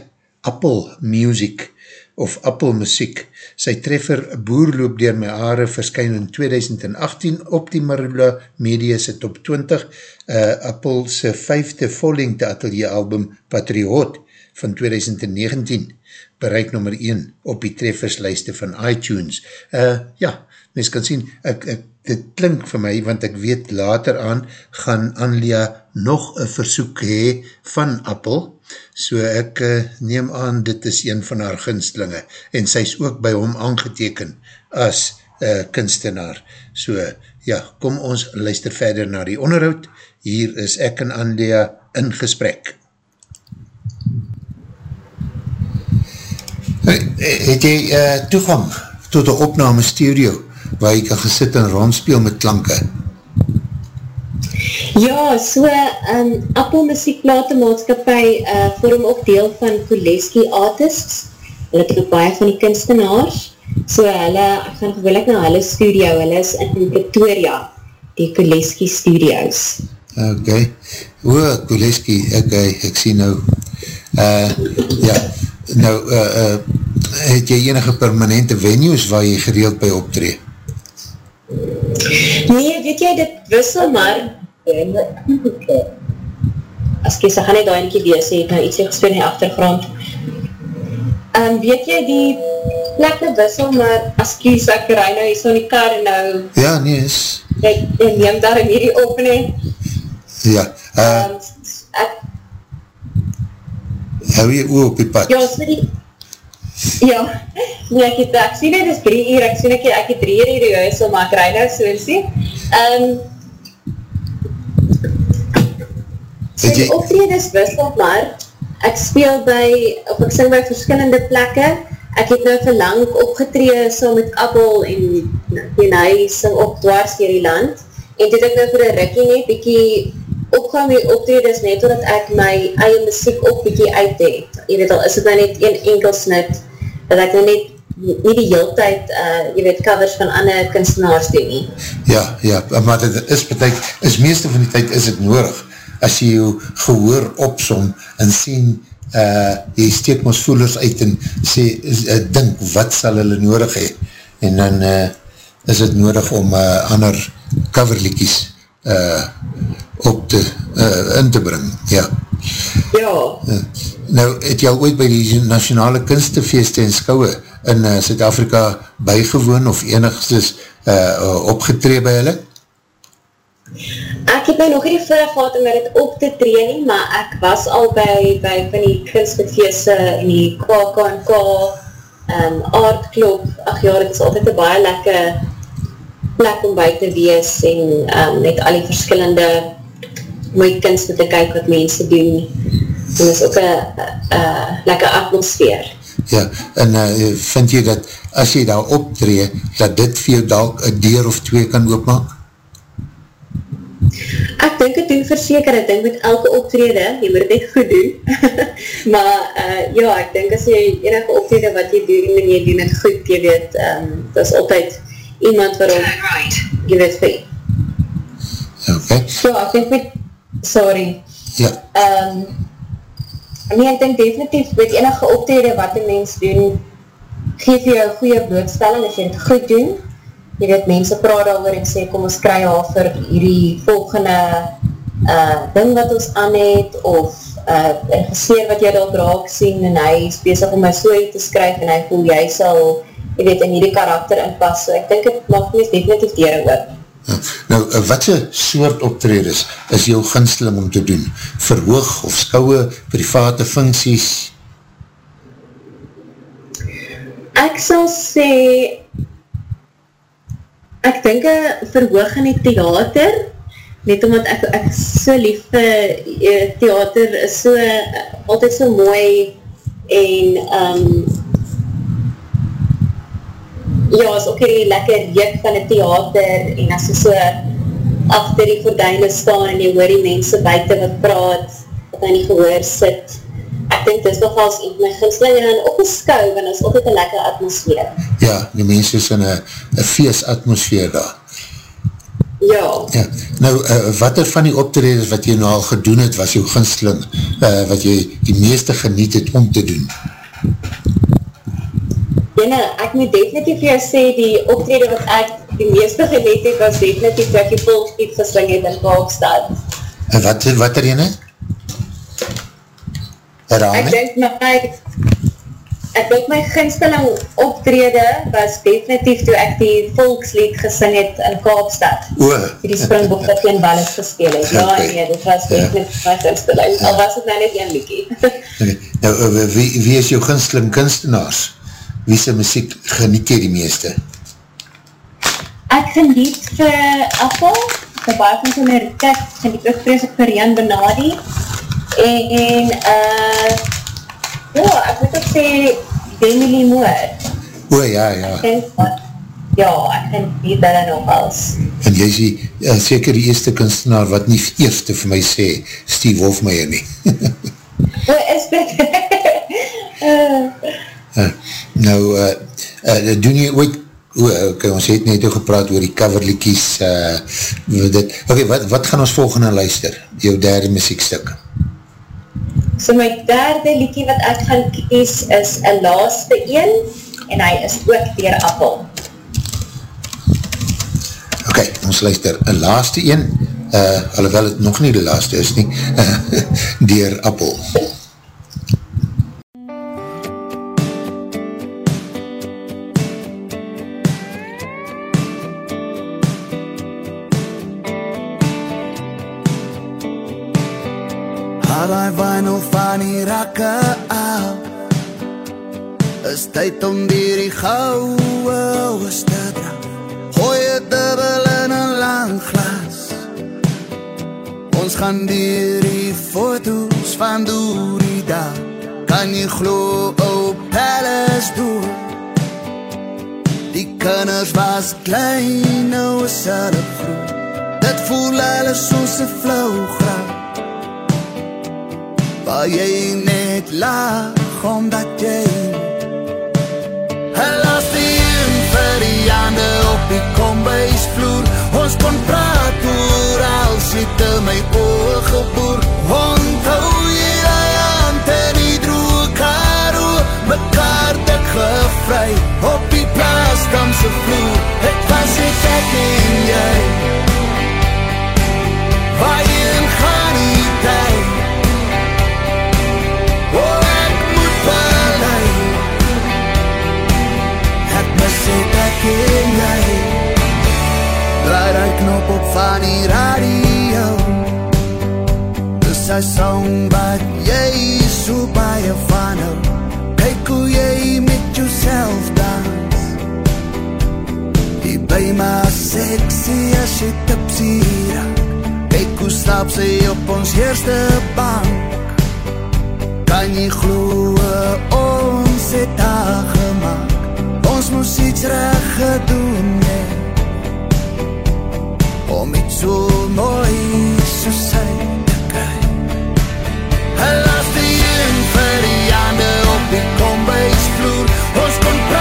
Apple Music of Apple Muziek. Sy treffer Boerloop dier my aarde verskyn in 2018 op die Marula Media se top 20, uh, Apple se vijfde vollengte atelier album Patriot van 2019 bereik nummer 1 op die trefferslijste van iTunes. Uh, ja, mens kan sien, ek, ek, dit klink vir my, want ek weet later aan, gaan Anlia nog een versoek hee van Apple, so ek uh, neem aan, dit is een van haar gunstlinge, en sy is ook by hom aangeteken as uh, kunstenaar. So, ja, kom ons luister verder na die onderhoud, hier is ek en Anlia in gesprek. Het jy uh, toegang tot een opname studio waar jy kan gesit en rondspeel met klanke? Ja, so um, Apple Muziekplate Maatskapie uh, vorm ook deel van Kuleski Artists. Hulle het ook baie van die kunstenaars. So hulle, ek gaan gewoonlik na hulle studio, hulle is in Pretoria, die Kuleski Studios. Ok, o, Kuleski, ok, ek sien nou, uh, ja, nou, uh, uh, het jy enige permanente venues waar jy gereeld by optree? Nee, weet jy, dit wissel maar, as kies, ek gaan net daar eentje wees, het nou iets gespeel in die achtergrond. Um, weet jy, die plekke wissel, maar as kies, ek rij nou hier so in die kar en nou... Ja, nee, is... Ek, neem daar in hierdie op, nee. Ja, uh, um, ek... Hou jy oor op die pad? Ja, so die... Ja, nee, ek het, ek sien net is drie uur, ek sien ek, ek het drie uur hier huis, maar ek rij nou so, sien. Um, So die optredes wissel maar, ek speel by, of ek sing by verskillende plekke, ek het nou verlang opgetree so met Appel en, en hy sing op dwars hier die land, en dit ek nou vir een rikkie net, bykie opgaan my optredes net, omdat ek my eie muziek ook bykie uit het. Je weet al, is het nou net een enkel snit, dat ek nou net nie die heel tyd, uh, jy weet, covers van ander kunstenaars doen nie. Ja, ja, maar dit is betek, is meeste van die tyd is het nodig, as jy jou gehoor opsom en sien, uh, jy steek ons voelers uit en sê, uh, dink, wat sal hulle nodig hee? En dan uh, is het nodig om uh, ander coverlikies uh, op te, uh, in te bring, ja. Ja. Uh, nou, het jy al ooit by die nationale kunstefeeste en skouwe in uh, Zuid-Afrika bygewoon of enigszins uh, opgetree by hulle? Ek het nou nog nie vooraf gehad om dit op te tree nie, maar ek was al by, by van die kunstbedfeeste en die KKNK um, aardklop, ach ja, het is altyd een baie lekker plek om buiten te wees en um, net al die verskillende mooie kunst te kyk wat mense doen en is ook een lekker atmosfeer. Ja, en uh, vind jy dat as jy daar optree, dat dit vir jou dalk een deur of twee kan oopmaak? Ek dink het doen verseker, ek dink met elke optrede, jy moet dit goed doen, maar uh, ja, ek dink as jy enige optrede wat jy doen, en jy doen het goed, jy weet, um, dat is altyd iemand waarom, jy weet, vir Okay. Ja, ek dink met, sorry, ja. um, nee, ek dink definitief, met enige optrede wat die mens doen, geef jy een goeie blootstelling, as jy het goed doen, jy weet, mense praat daar en sê, kom ons kry al vir hierdie volgende uh, ding wat ons aan het, of uh, een geseer wat jy daar draak sien, en hy is bezig om my story te skryf, en hy voel jy sal, jy weet, in hierdie karakter inpas, so ek dink het mag mens definitief deur ook. Ja, nou, uh, wat se soort optreders is jou ginsteling om te doen? Verhoog of skouwe, private funksies? Ek sal sê, ek denk een verhoog in die theater, net omdat ek, ek so lief vir theater is so, altyd so mooi en um, ja, is ook die lekker reek van die theater en as jy so achter die gordijne staan en jy hoor die mense buiten wat praat, wat aan die gehoor sit, ek denk dit is nogals een my ginsling en op een skou, want is altijd een lekker atmosfeer. Ja, die mense is in een feest atmosfeer daar. Ja. ja. Nou, uh, wat er van die optreders wat jy nou al gedoen het, was jou ginsling, uh, wat jy die meeste geniet het om te doen? Jene, ek moet definitief jou sê, die optrede wat ek die meeste geniet het, was definitief dat jy volkslied gesling het in Kaapstad. En wat, wat er jene? Ek denk my, ek denk my ginsteling optrede was definitief toe ek die volkslied gesing het in Kaapstad. O. Die springbok wat geen balles gespeel het. Ja, okay. nee, dit was ja. definitief my ginsteling. Ja. Al was het nou net een liekie. okay. Nou, eh, wie, wie is jou ginsteling kunstenaars? Wie sy muziek geniet jy die meeste? Ek geniet vir Appel, vir baie van so'n Riket, geniet ook vrees ek vir Jan Benadi, en uh, ja, ek moet ook sê Demi Lee Moore o ja, ja. Ek ja, ek die hulle nog als en jy sê, uh, seker die eerste kunstenaar wat nie eerste vir my sê Steve Wolfmeier nie. O, is dit? Uh, uh, nou uh, uh, doen jy ooit O, okay, ons het net gepraat oor die coverlikies uh, dit, okay, wat, wat gaan ons volgende luister jou derde muziekstuk So my derde liedje wat ek gaan kies is een laaste een en hy is ook dier appel. Ok, ons luister een laaste een, uh, alhoewel het nog nie die laaste is nie, dier appel. Rakke af Is tyd om dier die gouwe oos te dra Gooi het dubbel in een lang glas. Ons gaan dier die foto's van door die dag Kan jy glo op palace door. Die kinders was klein, nou is hulle groot Dit voel alles soos een flauw graag waar jy net lag omdat jy Helaas die een vir die ander op die kombuisvloer Ons kon praat oor als jy te my oog geboor Onthou jy die hand en die droe karo Mekaar dik gevry op die plaaskamse vloer. Het was ek ek en jy. Waar jy ken jy Draai die knop op van die radio Dis die song wat jy so baie van hou Kyk hoe jy met jou self dans. Jy by my sexy as jy tipsy raak Kyk hoe stap sy op ons eerste bank. Kan gloe ons het haar gemaakt Ons moes iets recht gedoen nee. Om iets so mooi so sy te kry Hy las die een vir die hande op die kombuisvloer Ons kon praat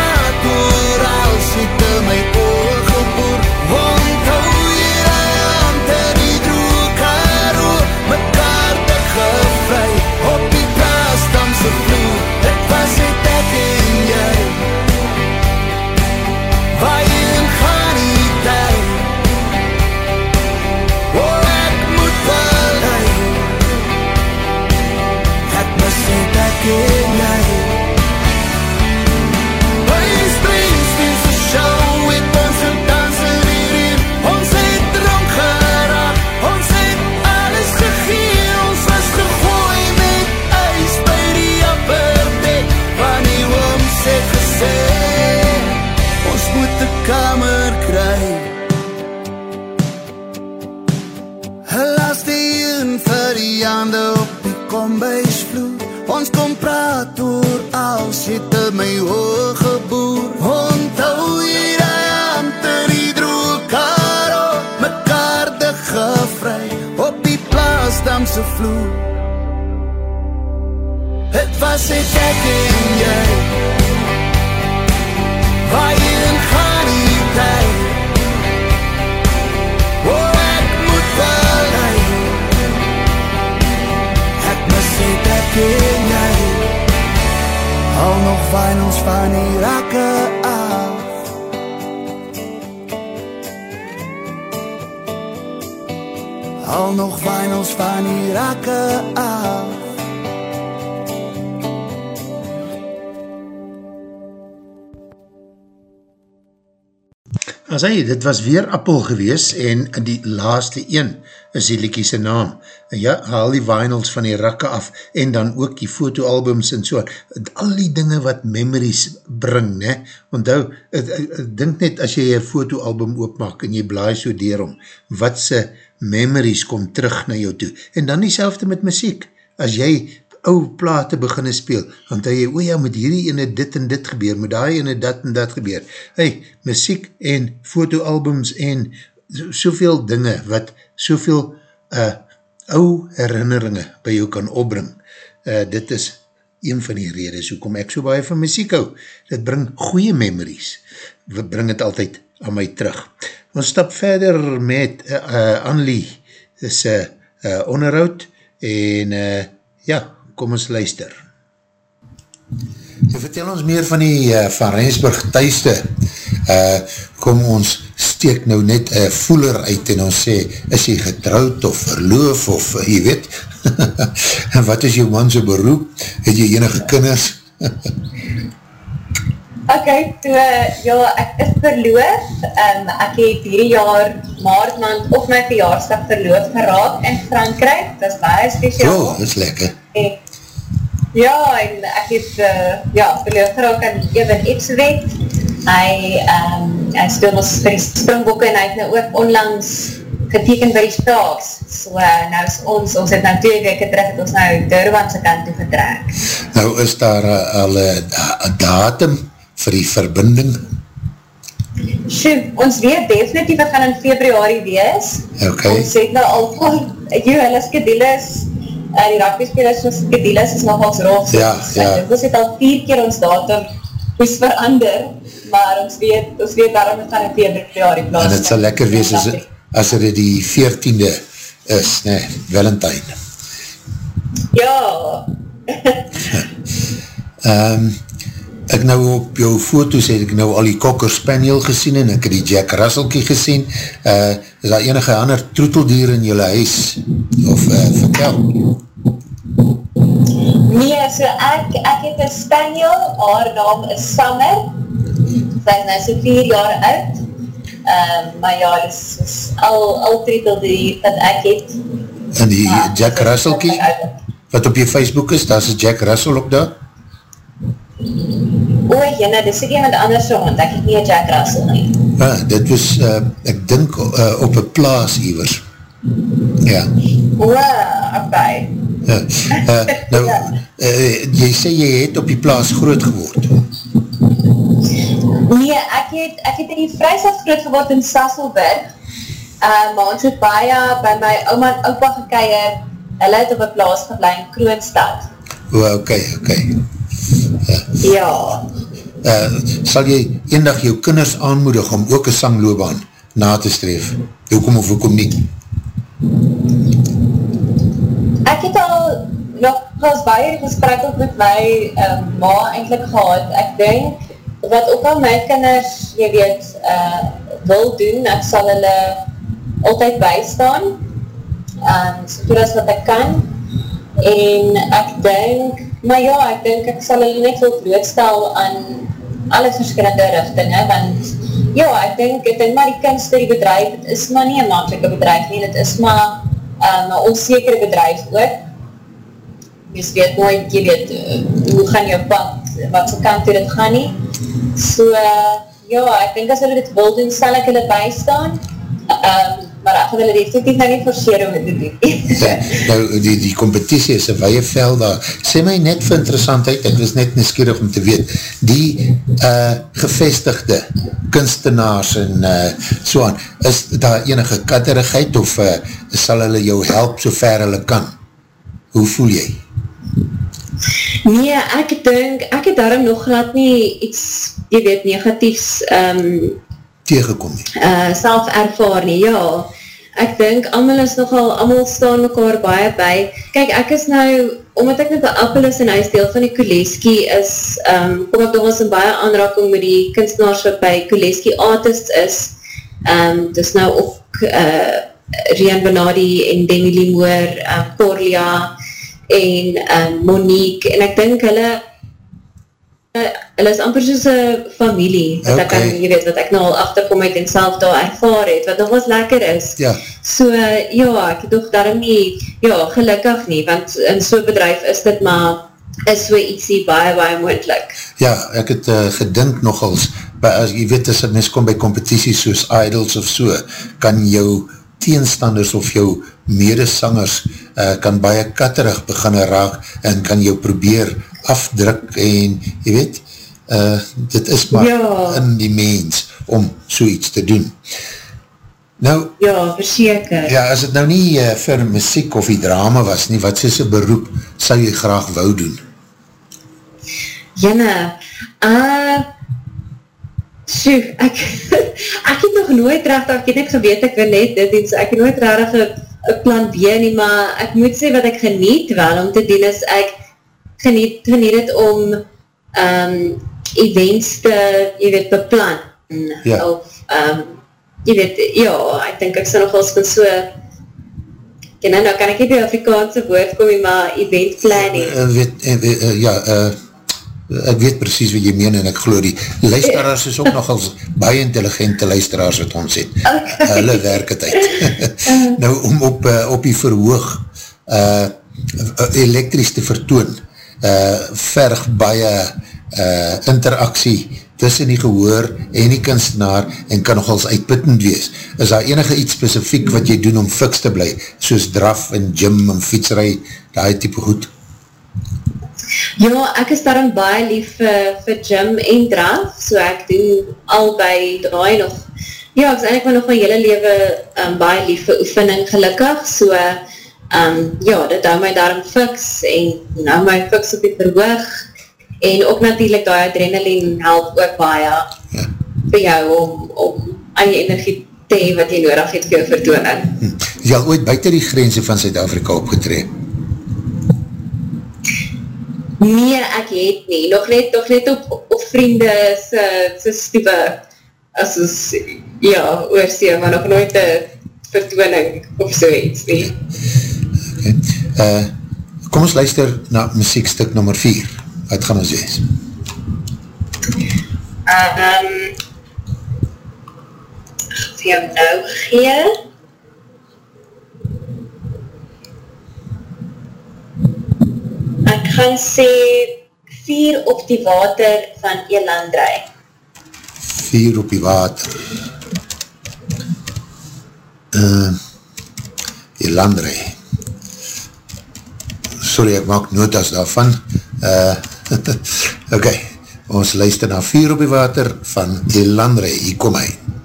As hy, dit was weer Appel gewees en die laaste een is die liekie sy naam. Ja, haal die vinyls van die rakke af en dan ook die fotoalbums en so. Al die dinge wat memories bring, ne? Ek, ek dink net as jy een fotoalbum oopmak en jy blaai so dierom, wat sy memories kom terug na jou toe. En dan die met muziek. As jy ou plate beginne speel, want hy, o ja, met hierdie ene dit en dit gebeur, met die ene dat en dat gebeur. Hey, muziek en fotoalbums en soveel dinge wat soveel uh, ou herinneringe by jou kan opbring. Uh, dit is een van die redes, hoe kom ek so baie van muziek hou. Dit bring goeie memories, We bring het altyd aan my terug. Ons stap verder met uh, uh, Annelie, is uh, uh, onderhoud en uh, ja, kom ons luister. Jy vertel ons meer van die uh, Van Rensburg thuisde. Uh, kom ons steek nou net een uh, voeler uit en ons sê, is jy getrouwd of verloof of uh, jy weet, en wat is jou man so beroep? Het jy enige kinders? Ok, so, ja, ek is verloof. Um, ek het hierdie jaar maart maand op my verjaarsdag verloof geraak in Frankryk. Dat is baie speciaal. Oh, dat is lekker. En, ja, en ek het, uh, ja, verloof geraak aan Evan Ipswet. Hy, um, hy speel ons vir die springbokke en hy het nou ook onlangs geteken by die Stars. So, uh, nou is ons, ons het nou twee weke terug, het ons nou Durbanse kant toe getrek. Nou is daar uh, al een datum vir die verbinding? Sjoe, ons weet definitief het gaan in februari wees. Okay. Ons het nou al jy, hulle skedules, uh, die rugbyspelers van skedules is nogals rond. Ja, ja. Ons het al vier keer ons datum moes verander, maar ons weet, ons weet daarom het gaan in februari plaas. En het sal lekker wees as, as het die 14de is, nee, Valentine. Ja. um, ek nou op jou foto's het ek nou al die Cocker Spaniel gesien en ek het die Jack Russellkie gesien. Uh, is daar enige ander troeteldier in jylle huis? Of uh, vertel? Nee, so ek, ek het een Spaniel, haar naam is Summer. Sy is nou so vier jaar oud. Um, maar ja, dis, dis al, al troeteldier wat ek het. En die ja, Jack Russellkie? Wat op je Facebook is, daar is Jack Russell op daar? O, jyne, dis ek iemand anders so, want ek het nie Jack Russell nie. Ah, dit was, uh, ek dink, uh, op een plaas iwers. Ja. O, ok. Uh, uh, nou, uh, jy sê jy het op die plaas groot geword. Nee, ek het, ek het in die vrystaat groot geword in Sasselburg, uh, maar ons het baie by my oma en opa gekeier, hulle het op een plaas geblei in Kroonstad. O, ok, ok. Uh, ja. Uh, sal jy eendag jou kinders aanmoedig om ook een sangloobaan na te streef? Hoekom of hoekom nie? Het al nog pas baie gesprek ook met my uh, ma eindelijk gehad. Ek denk, wat ook al my kinders, jy weet, uh, wil doen, ek sal hulle altyd bystaan, um, so goed as wat ek kan, en ek denk, maar ja, ek denk ek sal hulle net wil blootstel aan alle verskillende richtinge, want ja, ek denk, ek denk maar die kunst die bedrijf, het is maar nie een makelike bedrijf nie, het is maar um, een onzekere bedrijf ook, jy weet nooit, jy weet, hoe gaan jou pad, wat sy kant toe dit gaan nie, So, uh, ja, ek denk as hulle dit wil doen, sal ek hulle bystaan, um, maar ek gaan hulle definitief nou nie forceer om dit te doen. ja, nou, die, die competitie is een weie vel daar. Sê my net vir interessantheid, ek was net neskierig om te weet, die uh, gevestigde kunstenaars en uh, so aan, is daar enige katterigheid of uh, sal hulle jou help so ver hulle kan? Hoe voel jy? Nee, ek dink, ek het daarom nog glad nie iets, jy weet, negatiefs um, tegenkom nie. Uh, self ervaar nie, ja. Ek dink, allemaal is nogal, allemaal staan mekaar baie by. Kijk, ek is nou, omdat ek met die appel is en hy is deel van die Kuleski, is, um, kom ek nog eens in baie aanraking met die kunstenaars wat by Kuleski artists is. Um, dus nou ook uh, Rian Benadi en Demi Limoor, um, Corlia, en um, Monique, en ek dink hulle hulle is amper soos een familie, wat okay. ek kan, jy weet, wat ek nou al achterkom het en self daar ervaar het, wat nog wat lekker is. Ja. So, ja, ek het toch daarom nie, ja, gelukkig nie, want in so'n bedrijf is dit maar, is so ietsie baie, baie moeilijk. Ja, ek het uh, gedink nogals, by, as jy weet, as het mens kom by competities soos Idols of so, kan jou teenstanders of jou medesangers uh, kan baie katterig beginne raak en kan jou probeer afdruk en jy weet, uh, dit is maar ja. in die mens om so iets te doen. Nou, ja, verseker. Ja, as het nou nie uh, vir muziek of die drama was nie, wat is een beroep sal jy graag wou doen? Jenne, uh, Sjoe, ek, ek het nog nooit recht, ek het net geweet ek wil net dit doen, so ek het nooit recht een plan B nie, maar ek moet sê wat ek geniet wel om te doen is, ek geniet, geniet het om um, events te, jy weet, beplan, ja. of, um, jy weet, ja, ek denk ek sal nog als van so, ken nou, nou kan ek nie die Afrikaanse woord kom, maar event planning. Uh, weet, uh, uh, ja, uh, ek weet precies wat jy meen en ek geloof die luisteraars is ook nogal baie intelligente luisteraars wat ons het okay. hulle werk het uit nou om op, uh, op die verhoog uh, elektrisch te vertoon uh, verg baie uh, interaksie tussen die gehoor en die kunstenaar en kan nogals uitputtend wees. Is daar enige iets specifiek wat jy doen om fiks te bly, soos draf en gym en fietsrij, die type goed? Ja, ek is daarom baie lief vir, vir gym en draf, so ek doen albei draai nog. Ja, ek is eigenlijk nog my hele leven um, baie lief vir oefening gelukkig, so um, ja, dit hou my daarom fiks en nou my fiks op die verhoog en ook natuurlijk die adrenaline help ook baie ja. vir jou om, om aan die energie te hee wat jy nodig het vir jou vertooning. Hm. Jy al ooit buiten die grense van Zuid-Afrika opgetreed? Nee, ek het nie. Nog net, nog net op, op vriende se, se stoewe as ons, ja, oorsee, maar nog nooit een vertooning of so iets nie. Uh, kom ons luister na muziekstuk nummer 4. Wat gaan ons wees? Um, ek vir jou nou gee. Ek gaan sê Vier op die water van Elandrei. Vier op die water. Uh, Elandrei. Sorry, ek maak notas daarvan. Uh, ok, ons luister na Vier op die water van Elandrei. Hier kom hy. Die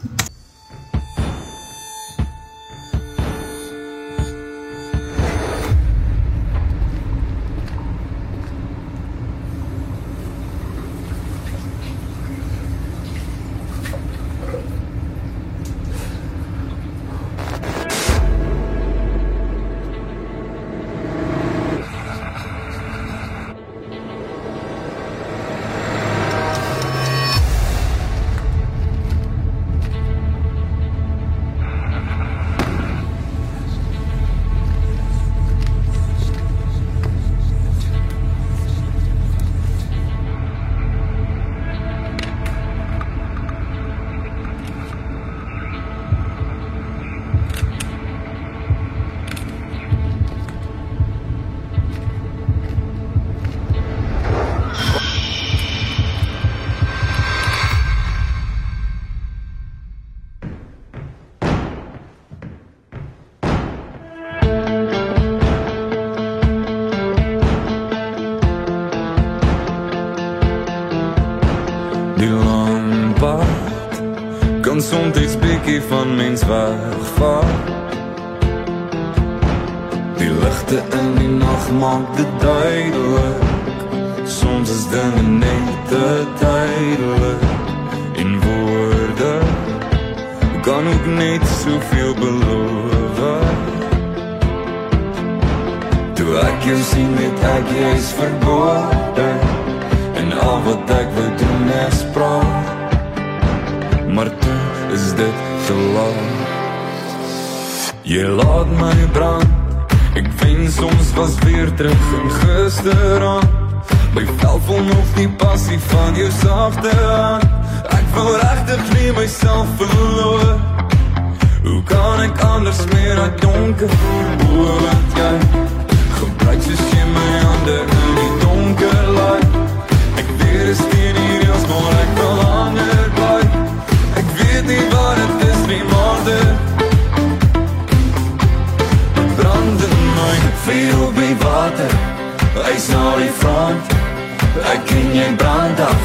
Ek en jy brand af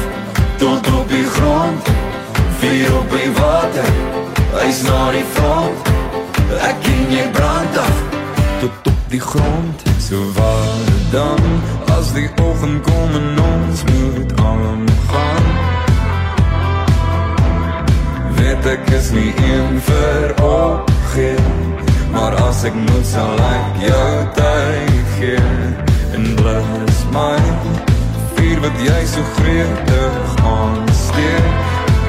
Tot op die grond Vier op die water Huis na die front Ek en jy brand af Tot op die grond So waar dan As die ogen kom en ons moet aangaan Weet ek is nie een vir opgee Maar as ek moet sal ek jou tyd gee En blus my Vier wat jy so gretig aansteek.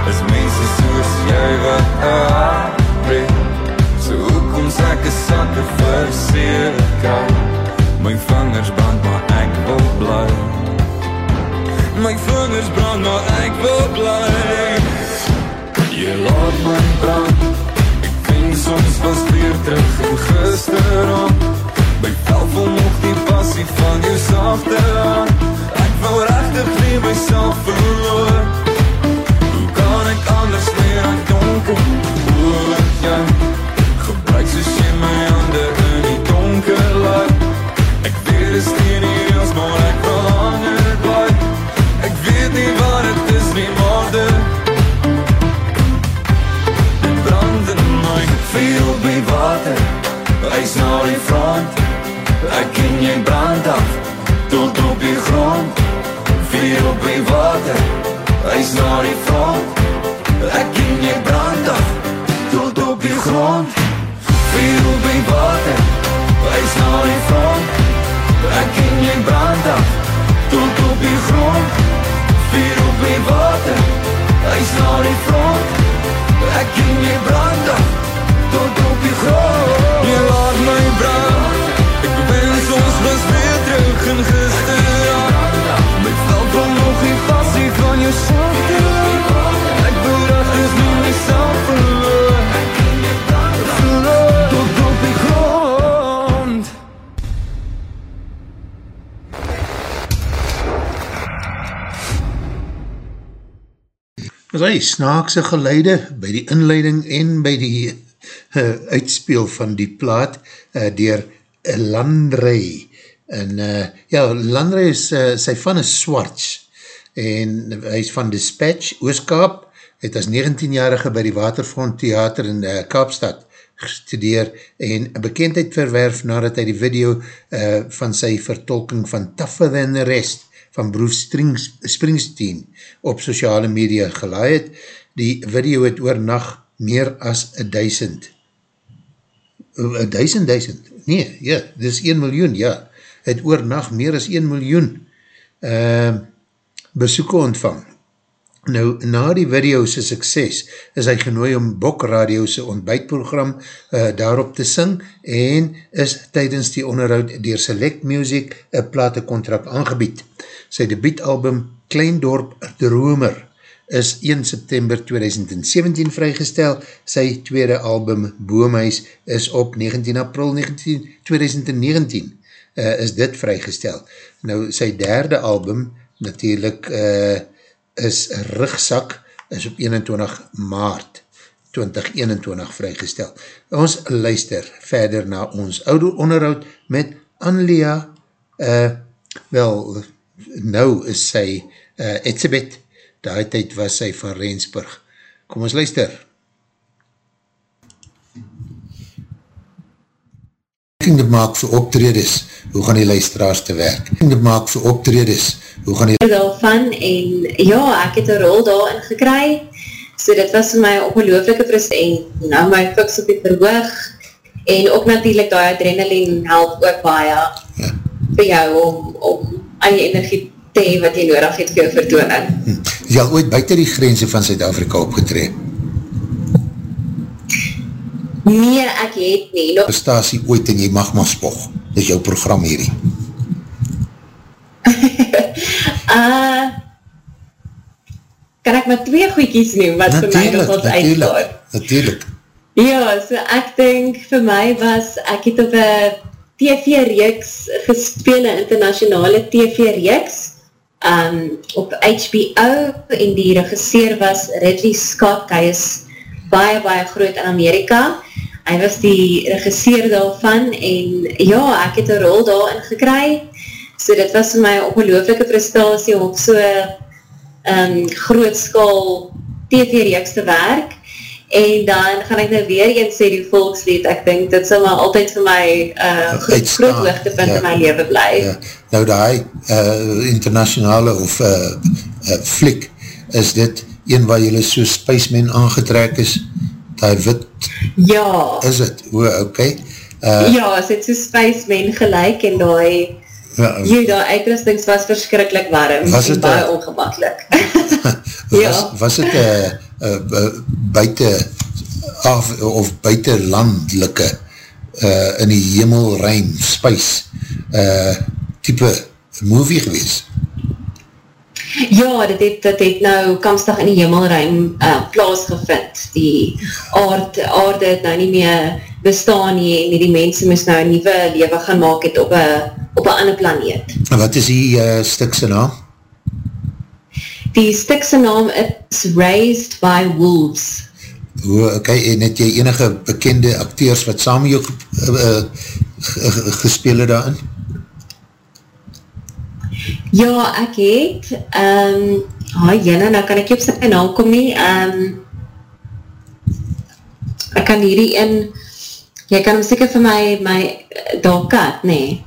Is mense soos jy wat ek breek. So hoekom ek is sakke verseker? My vingers brand maar ek wil bly. My vingers brand maar ek wil bly. Jy laat my brand. Ek wens ons was weer terug in gisterand My vel vol nog die passie van jou sachte hand Wil rechtig nie myself verloor Hoe kan ek anders meer aan donker Hoe wat jy gebruik soos jy my hande in die donker laat Ek weet is teen die reels maar ek wil langer bly Ek weet nie wat het is nie maar dit Dit brand in my veel by water. Huis na die front. Ek en jy brand af. Tot op die grond Veel op die water Huis na die front. Ek en jy brand af. Tot op die grond. Veel op die water Huis na die front. Ek en jy brand af. Tot op die grond. Veel op die water Huis na die front. Ek en jy brand af. Tot op die grond. Jy laat my brand Ek wens ons was weer terug in gister was hy snaakse geluide by die inleiding en by die uh, uitspeel van die plaat uh, dier Landrey. En uh, ja, Landrey is, uh, sy van is Swartz en hy is van Dispatch, Ooskaap, het as 19-jarige by die Waterfront Theater in uh, Kaapstad gestudeer en bekendheid verwerf nadat hy die video uh, van sy vertolking van Tougher Than The Rest van Bruce Strings, Springsteen op sociale media gelaai het. Die video het oor nacht meer as a duisend. A duisend, duisend? Nee, ja, dit is 1 miljoen, ja. Het oor nacht meer as 1 miljoen uh, besoeken ontvang. Nou, na die video'se sukses is hy genooi om Bok radio'se ontbijtprogram uh, daarop te sing en is tydens die onderhoud dier Select Music een platecontract aangebied. Sy debietalbum Kleindorp Dromer is 1 September 2017 vrygestel. Sy tweede album Boomhuis is op 19 April 19, 2019 uh, is dit vrygestel. Nou, sy derde album natuurlijk uh, is Rugzak, is op 21 maart 2021 vrygestel. Ons luister verder na ons oude onderhoud met Anlia, uh, wel, nou is sy uh, Etsebet, daai tyd was sy van Rensburg. Kom ons luister. Te maak vir optredes, hoe gaan die luisteraars te werk? Te maak vir optredes, hoe gaan die... Daarvan en ja, ek het een rol daarin gekry, so dit was vir my ongelooflike present, nou my fiks op die verhoog, en ook natuurlijk die adrenaline help ook baie ja. vir jou om, om aan die energie te hee wat jy nodig het vir jou vertooning. Hm. Is jy al ooit buiten die grense van Zuid-Afrika opgetree? Nee, ek het nie. Nog... Stasie ooit en jy mag maar spog. Dit is jou program hierdie. uh, kan ek maar twee goeikies neem wat natuurlijk, vir my nog wat uitgaat? Natuurlijk, Ja, so ek denk vir my was, ek het op een TV-reeks gespeel, een internationale TV-reeks, um, op HBO, en die regisseur was Ridley Scott, hy is baie, baie groot in Amerika, hy was die regisseur daarvan en ja, ek het een rol daarin gekry, so dit was vir my ongelooflike prestatie om op so um, groot skaal TV-reeks te werk, en dan gaan ek nou weer eens sê die volkslied, ek denk dit sal maar altyd vir my uh, groot, groot lichtpunt ja, in my leven bly. Ja. Nou die uh, internationale of uh, uh, flik, is dit een waar jylle so Spaceman aangetrek is, die wit ja. is het, o, ok uh, ja, is het so Spaceman gelijk en die ja, jy, die uitrustings was verskrikkelijk warm was en baie ongemakkelijk was, ja. was het uh, uh, uh, buiten af, of buitenlandelike uh, in die hemelruim space uh, type movie gewees Ja, dit het, dit het nou kamstig in die hemelruim uh, plaasgevind. Die aard, aarde het nou nie meer bestaan nie en die mense moes nou een nieuwe leven gaan maak het op een op een ander planeet. En wat is die uh, stikse naam? Die stikse naam is Raised by Wolves. O, ok, en het jy enige bekende acteurs wat samen jou uh, gespeel het daarin? Ja, ek het, um, oh jylle, nou kan ek op sy naam kom nie, um, ek kan hierdie in, jy kan hom seker vir my, my daar kat, nee.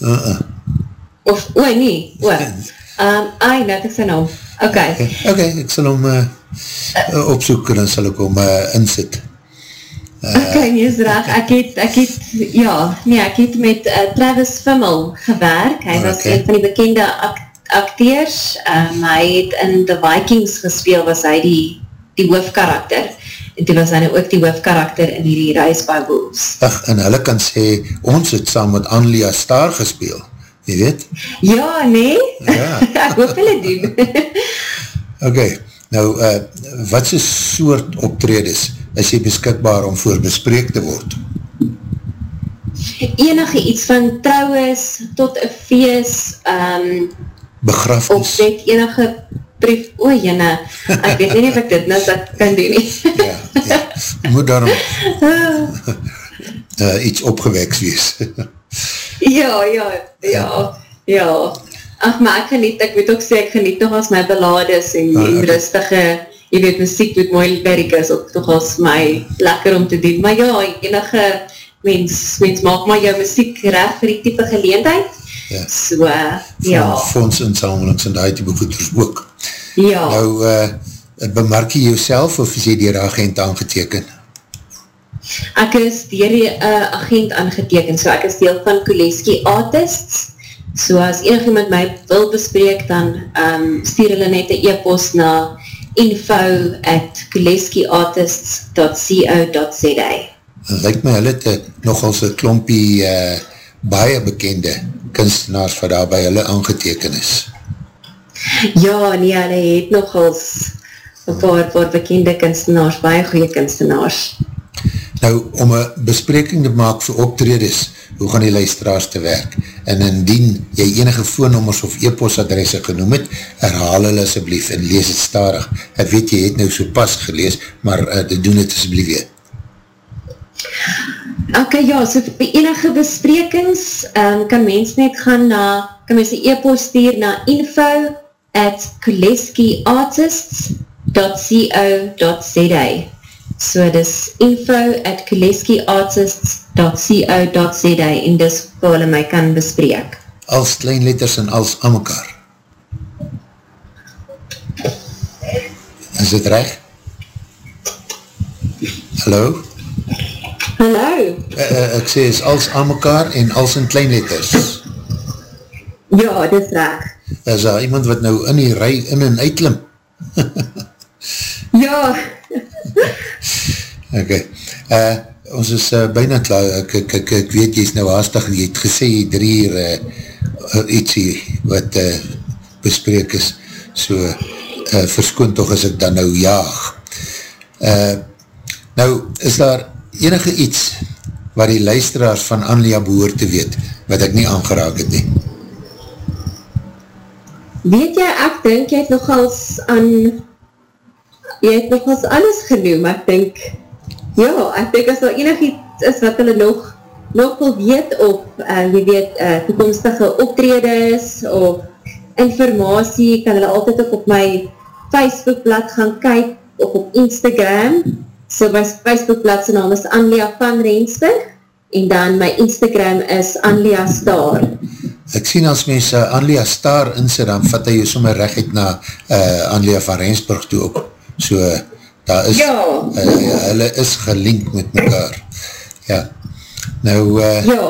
Uh -uh. Of, oe, nie, oe. Um, ai, net ek sy naam. Ok. Ok, ek sal hom uh, uh, opsoek en dan sal ek hom uh, insit. Uh, ok, nie is raag. Ek het, ek het, ja, nee, ek het met uh, Travis Fimmel gewerk. Hy was okay. een van die bekende act acteurs. Um, hy het in The Vikings gespeel, was hy die, die hoofdkarakter. En toe was hy nou ook die hoofdkarakter in die Rise by Wolves. Ach, en hulle kan sê, ons het saam met Anlia Star gespeel, jy weet? Ja, nee? Ja. ek hoop hulle doen. ok, nou, uh, wat is soort optredes is jy beskikbaar om voor bespreek te word? Enige iets van trouwens tot een feest, um, begrafnis, of net enige brief, o jyne, ek weet nie of ek dit nou dat kan doen nie. ja, ja, moet daarom uh, iets opgeweks wees. ja, ja, ja, ja. Ach, maar ek geniet, ek weet ook sê, ek geniet nog als my belades en, uh, en rustige, jy weet, muziek met mooi werk is ook nog als my lekker om te doen. Maar ja, enige mens, mens maak maar jou muziek recht vir die type geleendheid. Ja. So, uh, ja. Fondsinsamelings en die type voeters ook. Ja. Nou, uh, bemerk jy jouself of is jy die agent aangeteken? Ek is dier die uh, agent aangeteken, so ek is deel van Kuleski Artists. So as enig iemand my wil bespreek, dan um, stuur hulle net een e-post na info at kuleskiartists.co.za Lijkt my hulle te nogals een klompie uh, baie bekende kunstenaars wat daar by hulle aangeteken is. Ja, nee, hulle het nogals een paar, paar bekende kunstenaars, baie goeie kunstenaars. Nou, om een bespreking te maak vir optredes, hoe gaan die luisteraars te werk? En indien jy enige voornommers of e-postadresse genoem het, herhaal hulle asjeblief en lees het starig. Ek weet jy het nou so pas gelees, maar uh, doen het asjeblief weer. Ok, ja, so vir enige besprekings um, kan mens net gaan na, kan mens die e-post stuur na info at koleskiartists.co.za So dis info at koleskiartists.co.za en dis waar hulle my kan bespreek. Als klein letters en als aan mekaar. Is dit recht? Hallo? Hallo? Uh, uh, ek sê is als aan mekaar en als in klein letters. Ja, dit is recht. Is daar iemand wat nou in die rij in en uitklim? ja, ok, uh, ons is uh, bijna klaar, ek, ek, ek, ek weet jy is nou haastig, jy het gesê drie hier uh, ietsie wat uh, bespreek is, so uh, verskoon toch as ek dan nou jaag. Uh, nou, is daar enige iets waar die luisteraars van Anlia behoor te weet, wat ek nie aangeraak het nie? Weet jy, ek denk jy het nogals aan jy het nog ons alles genoem, ek denk, ja, ek denk as daar enig iets is wat hulle nog, nog wil weet op, uh, jy weet, uh, toekomstige optredes of informatie, kan hulle altyd ook op my Facebookblad gaan kyk, of op Instagram, so my Facebookblad sy naam is Anlia van Rensburg, en dan my Instagram is Anlia Star. Ek sien as mens uh, Anlia Star insit, dan vat hy jou sommer recht uit na uh, Anlia van Rensburg toe ook so daar is ja. uh, hulle is gelinkt met mekaar. Ja. Nou uh, ja.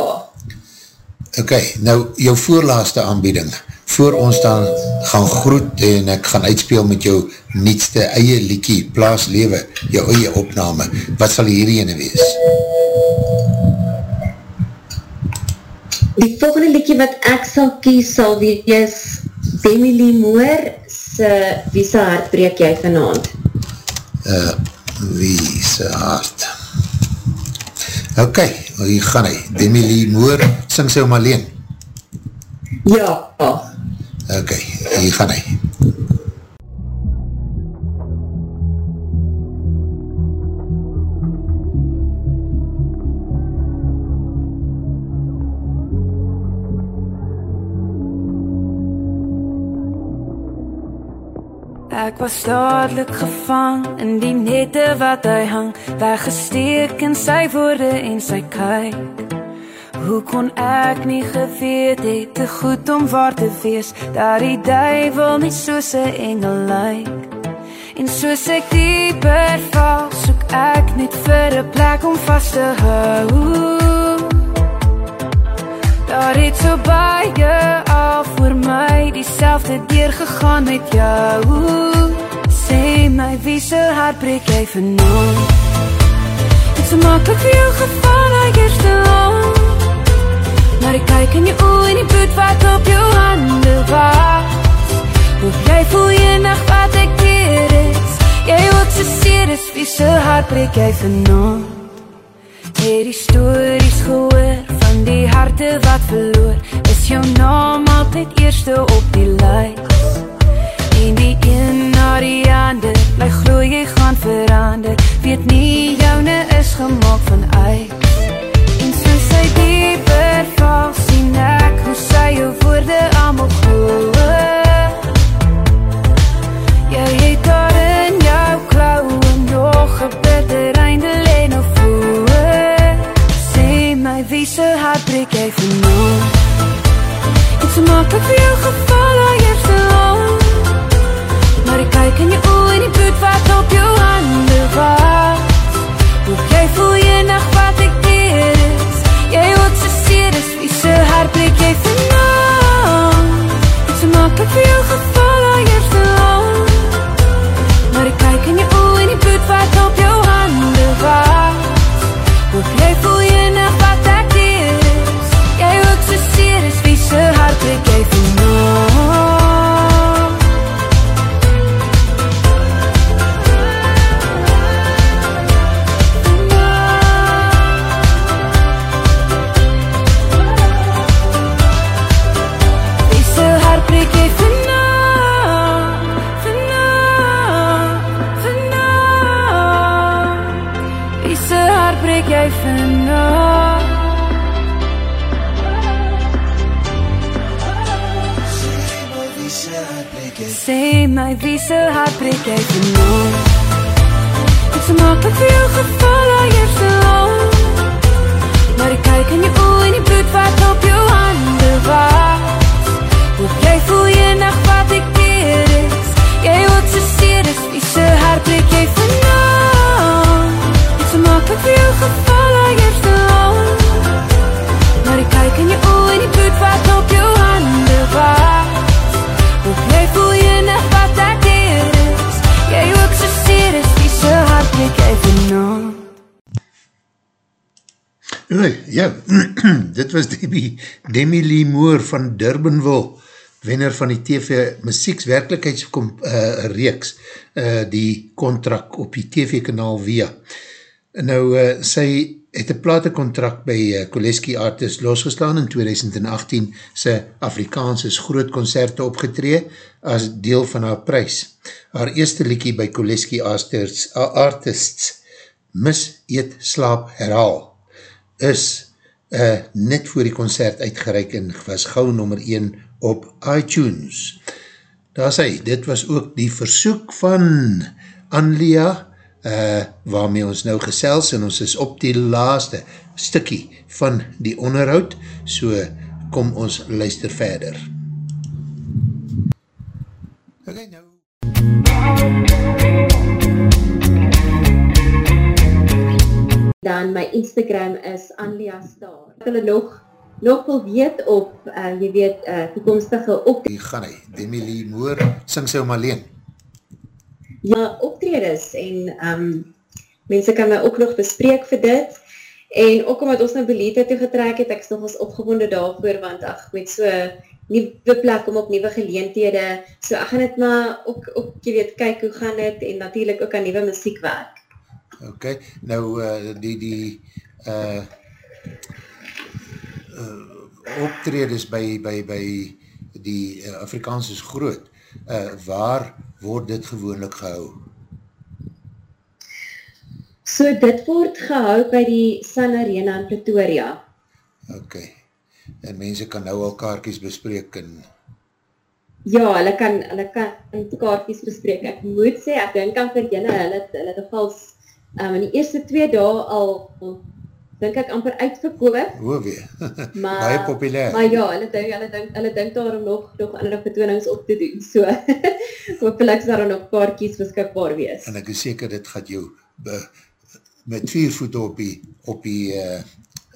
ok, nou jou voorlaaste aanbieding. Voor ons dan gaan groet en ek gaan uitspeel met jou nietste eie liekie, plaas lewe jou eie opname, wat sal hierdie ene wees? Die volgende liekie wat ek sal kies sal wees Demi Lee Moore se Wie se hart breek jy vanavond? Uh, wie se hart? Ok, hier gaan hy. Demi Lee Moore, sing sy om alleen? Ja. Ok, hier gaan hy. Ek was dadelijk gevang in die nette wat hy hang Weggesteek in sy woorde en sy kyk. Hoe kon ek nie geweet het te goed om waar te wees Dat die duivel nie soos een engel lyk? En soos ek dieper val soek ek net vir een plek om vast te hou Daar het so baie al voor my Diezelfde deur gegaan met jou. Sê my wie se hart breek jy vanavond Het so makkelijk vir jou geval like eerste lang Maar ek kyk in jou oor en die bloed wat op jou hande was. Hoe jy voel jy nacht wat ek keer is? Jy ook so seer is wie se hart breek jy vanavond Het die stories gehoor die harte wat verloor. Is jou naam altyd eerste op die lijst? En die een variander Bly gloei, jy gaan verander. Weet nie, joune is gemaakt van ijs En soos sy dieper val Sien ek hoe sy jou woorde allemaal gloe my wie se hart breek jy vanavond Het so makkelijk vir jou geval al eerste lang Maar ek kyk in jou oor en die bloed wat op jou hande was Hoe jy voel jy nacht Oei, ja, dit was Debbie, Demi Lee Moore van Durbanville, wenner van die TV Musieks Werkelijkheidsreeks, uh, reeks, uh, die contract op die TV-kanaal via. Nou, uh, sy het een platencontract by uh, Koleski Artists losgeslaan in 2018, sy Afrikaans is groot concerte opgetree as deel van haar prijs. Haar eerste liekie by Koleski Artists, Artists Mis, Eet, Slaap, Herhaal is uh, net voor die concert uitgereik en was gauw nummer 1 op iTunes. Daar sê, dit was ook die versoek van Anlia, uh, waarmee ons nou gesels en ons is op die laaste stikkie van die onderhoud, so kom ons luister verder. Ok, nou. Dan my Instagram is Anlia Star. As hulle nog nog wil weet op, uh, jy weet, uh, toekomstige op Hier gaan hy, Demi Lee Moore, sing sy om alleen. ja, optredes en um, mense kan my ook nog bespreek vir dit. En ook omdat ons nou Belita toe getrek het, ek is nog ons opgewonde daarvoor, want ag, met so nieuwe plek om op nieuwe geleenthede, so ek gaan het maar ook, ook, jy weet, kyk hoe gaan het, en natuurlijk ook aan nieuwe muziek werk. Ok, nou uh, die, die uh, uh, optredes by, by, by die uh, Afrikaans is groot, uh, waar word dit gewoonlik gehou? So dit word gehou by die Sun Arena in Pretoria. Ok, en mense kan nou al kaartjes bespreek en Ja, hulle kan, hulle kan kaartjies bespreek. Ek moet sê, ek dink aan vir julle, hulle, hulle het vals um, in die eerste twee dae al, dink ek amper uitverkoop. hoe weer, Maar, baie populair. Maar ja, hulle dink, hulle dink, hulle dink daarom nog, nog ander vertoonings op te doen. So, hopelijk sal daar nog kaartjies beskikbaar wees. En ek is seker dit gaat jou be, met vier voet op die, op die uh,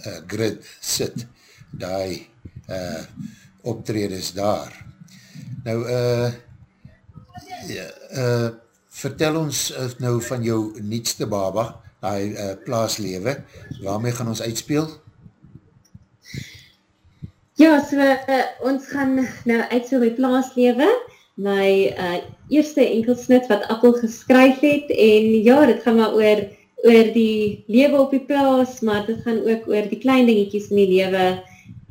uh, grid sit, die uh, optredes daar. Nou, uh, ja, uh, vertel ons uh, nou van jou nietste baba, die uh, plaaslewe, waarmee gaan ons uitspeel? Ja, so uh, ons gaan nou uitspeel by Plaaslewe, my uh, eerste enkelsnit wat Appel geskryf het en ja, dit gaan maar oor oor die lewe op die plaas, maar dit gaan ook oor die klein dingetjies in die lewe,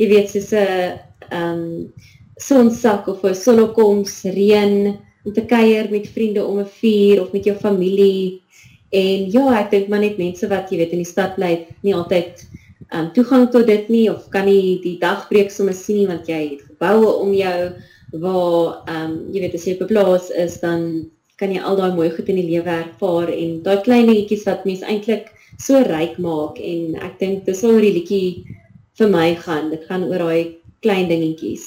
jy weet soos 'n um, sonsak of 'n sonnekoms, reën, om te kuier met vriende om 'n vuur of met jou familie. En ja, ek dink maar net mense wat jy weet in die stad bly, nie altyd um, toegang tot dit nie of kan nie die dagbreek sommer sien nie want jy het geboue om jou waar um, jy weet as jy op 'n plaas is dan kan jy al daai mooi goed in die lewe ervaar en daai klein dingetjies wat mense eintlik so ryk maak en ek dink dis waar die liedjie vir my gaan. Dit gaan oor daai klein dingetjies.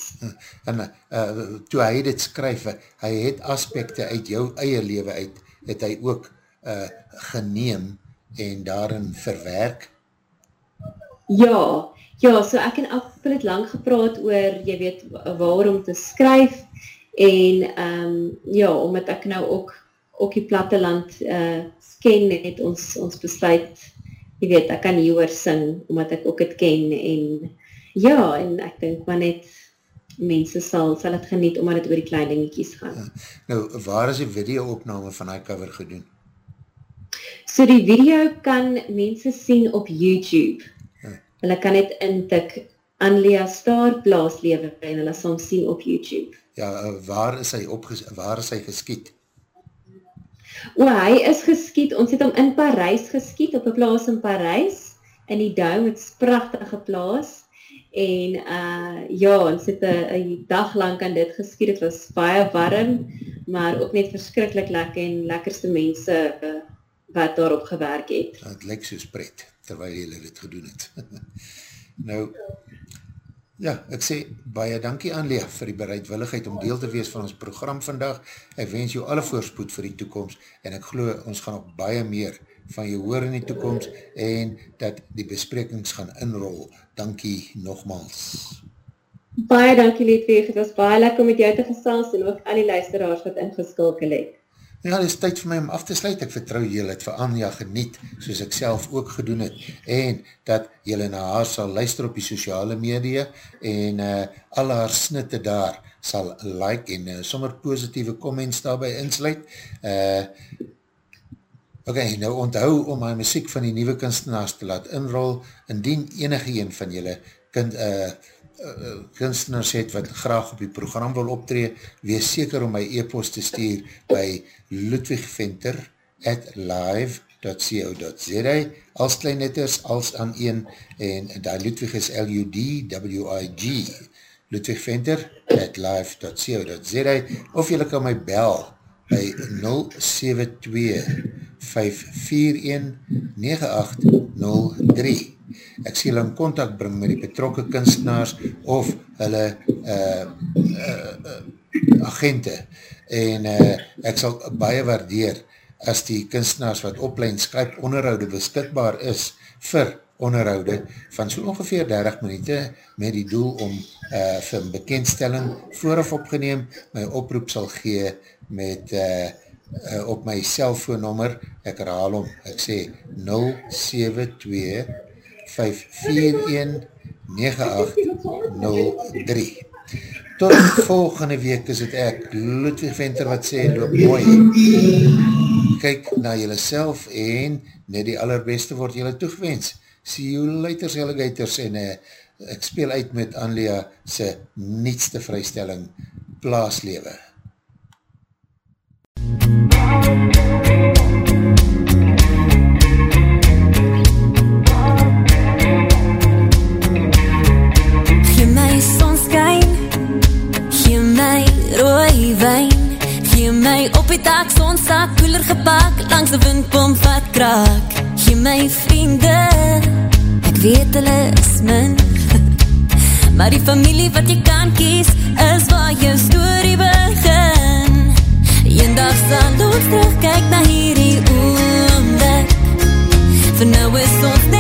En uh, toe hy dit skryf, hy het aspekte uit jou eie lewe uit, het hy ook uh, geneem en daarin verwerk? Ja, ja, so ek en Appel het lang gepraat oor, jy weet, waarom te skryf en um, ja, omdat ek nou ook ook die platteland uh, ken, het ons, ons besluit, jy weet, ek kan hieroor sing, omdat ek ook het ken en ja, en ek dink maar net mense sal, sal het geniet, omdat het oor die klein dingetjies gaan. Ja. Nou, waar is die video opname van die cover gedoen? So die video kan mense sien op YouTube. Ja. Hulle kan het intik Anlia Star Blaaslewe en hulle sal sien op YouTube. Ja, eh, waar is hy opges waar is hy geskiet? O, hy is geskiet, ons het hom in Parys geskiet, op 'n plaas in Parys, in die Dome, het 'n pragtige plaas. En uh ja, ons het 'n dag lank aan dit geskiet. Dit was baie warm, maar ook net verskriklik lekker en lekkerste mense uh, wat daarop gewerk het. Dit lyk soos pret terwyl jy dit gedoen het. nou Ja, ek sê baie dankie aan Lea vir die bereidwilligheid om deel te wees van ons program vandag. Ek wens jou alle voorspoed vir die toekomst en ek glo ons gaan op baie meer van jou hoor in die toekomst en dat die besprekings gaan inrol. Dankie nogmaals. Baie dankie Liedweg, het was baie lekker om met jou te gesels en ook al die luisteraars wat ingeskulkel het. Ja, dit is tyd vir my om af te sluit. Ek vertrou jylle het vir Anja geniet, soos ek self ook gedoen het, en dat jylle na haar sal luister op die sociale media, en uh, al haar snitte daar sal like en uh, sommer positieve comments daarby insluit. Uh, Ok, nou onthou om my muziek van die nieuwe kunstenaars te laat inrol, indien enige een van jylle kind, uh, uh, kunstenaars het wat graag op die program wil optree, wees seker om my e-post te stuur by ludwigventer at live.co.za als klein letters, als aan een en die Ludwig is L-U-D-W-I-G ludwigventer at live.co.za of jylle kan my bel by 072 541-9803. Ek sê hulle in contact bring met die betrokke kunstenaars of hulle uh, uh, uh, agente en uh, ek sal baie waardeer as die kunstenaars wat oplein Skype onderhoude beskikbaar is vir onderhoude van so ongeveer 30 minuute met die doel om uh, vir bekendstelling vooraf opgeneem my oproep sal gee met uh, uh, op my cellfoonnummer, ek herhaal om, ek sê 072 541 9803 Tot volgende week is het ek, Ludwig Venter wat sê, loop mooi, kyk na jylle self en net die allerbeste word jylle toegewens. See you later, alligators, en uh, ek speel uit met Anlia sy nietste vrystelling, Plaaslewe. Maar die familie wat jy kan kies, is waar jou storie begin. Eendag sal ons terugkyk na hierdie oomblik. Vir nou is ons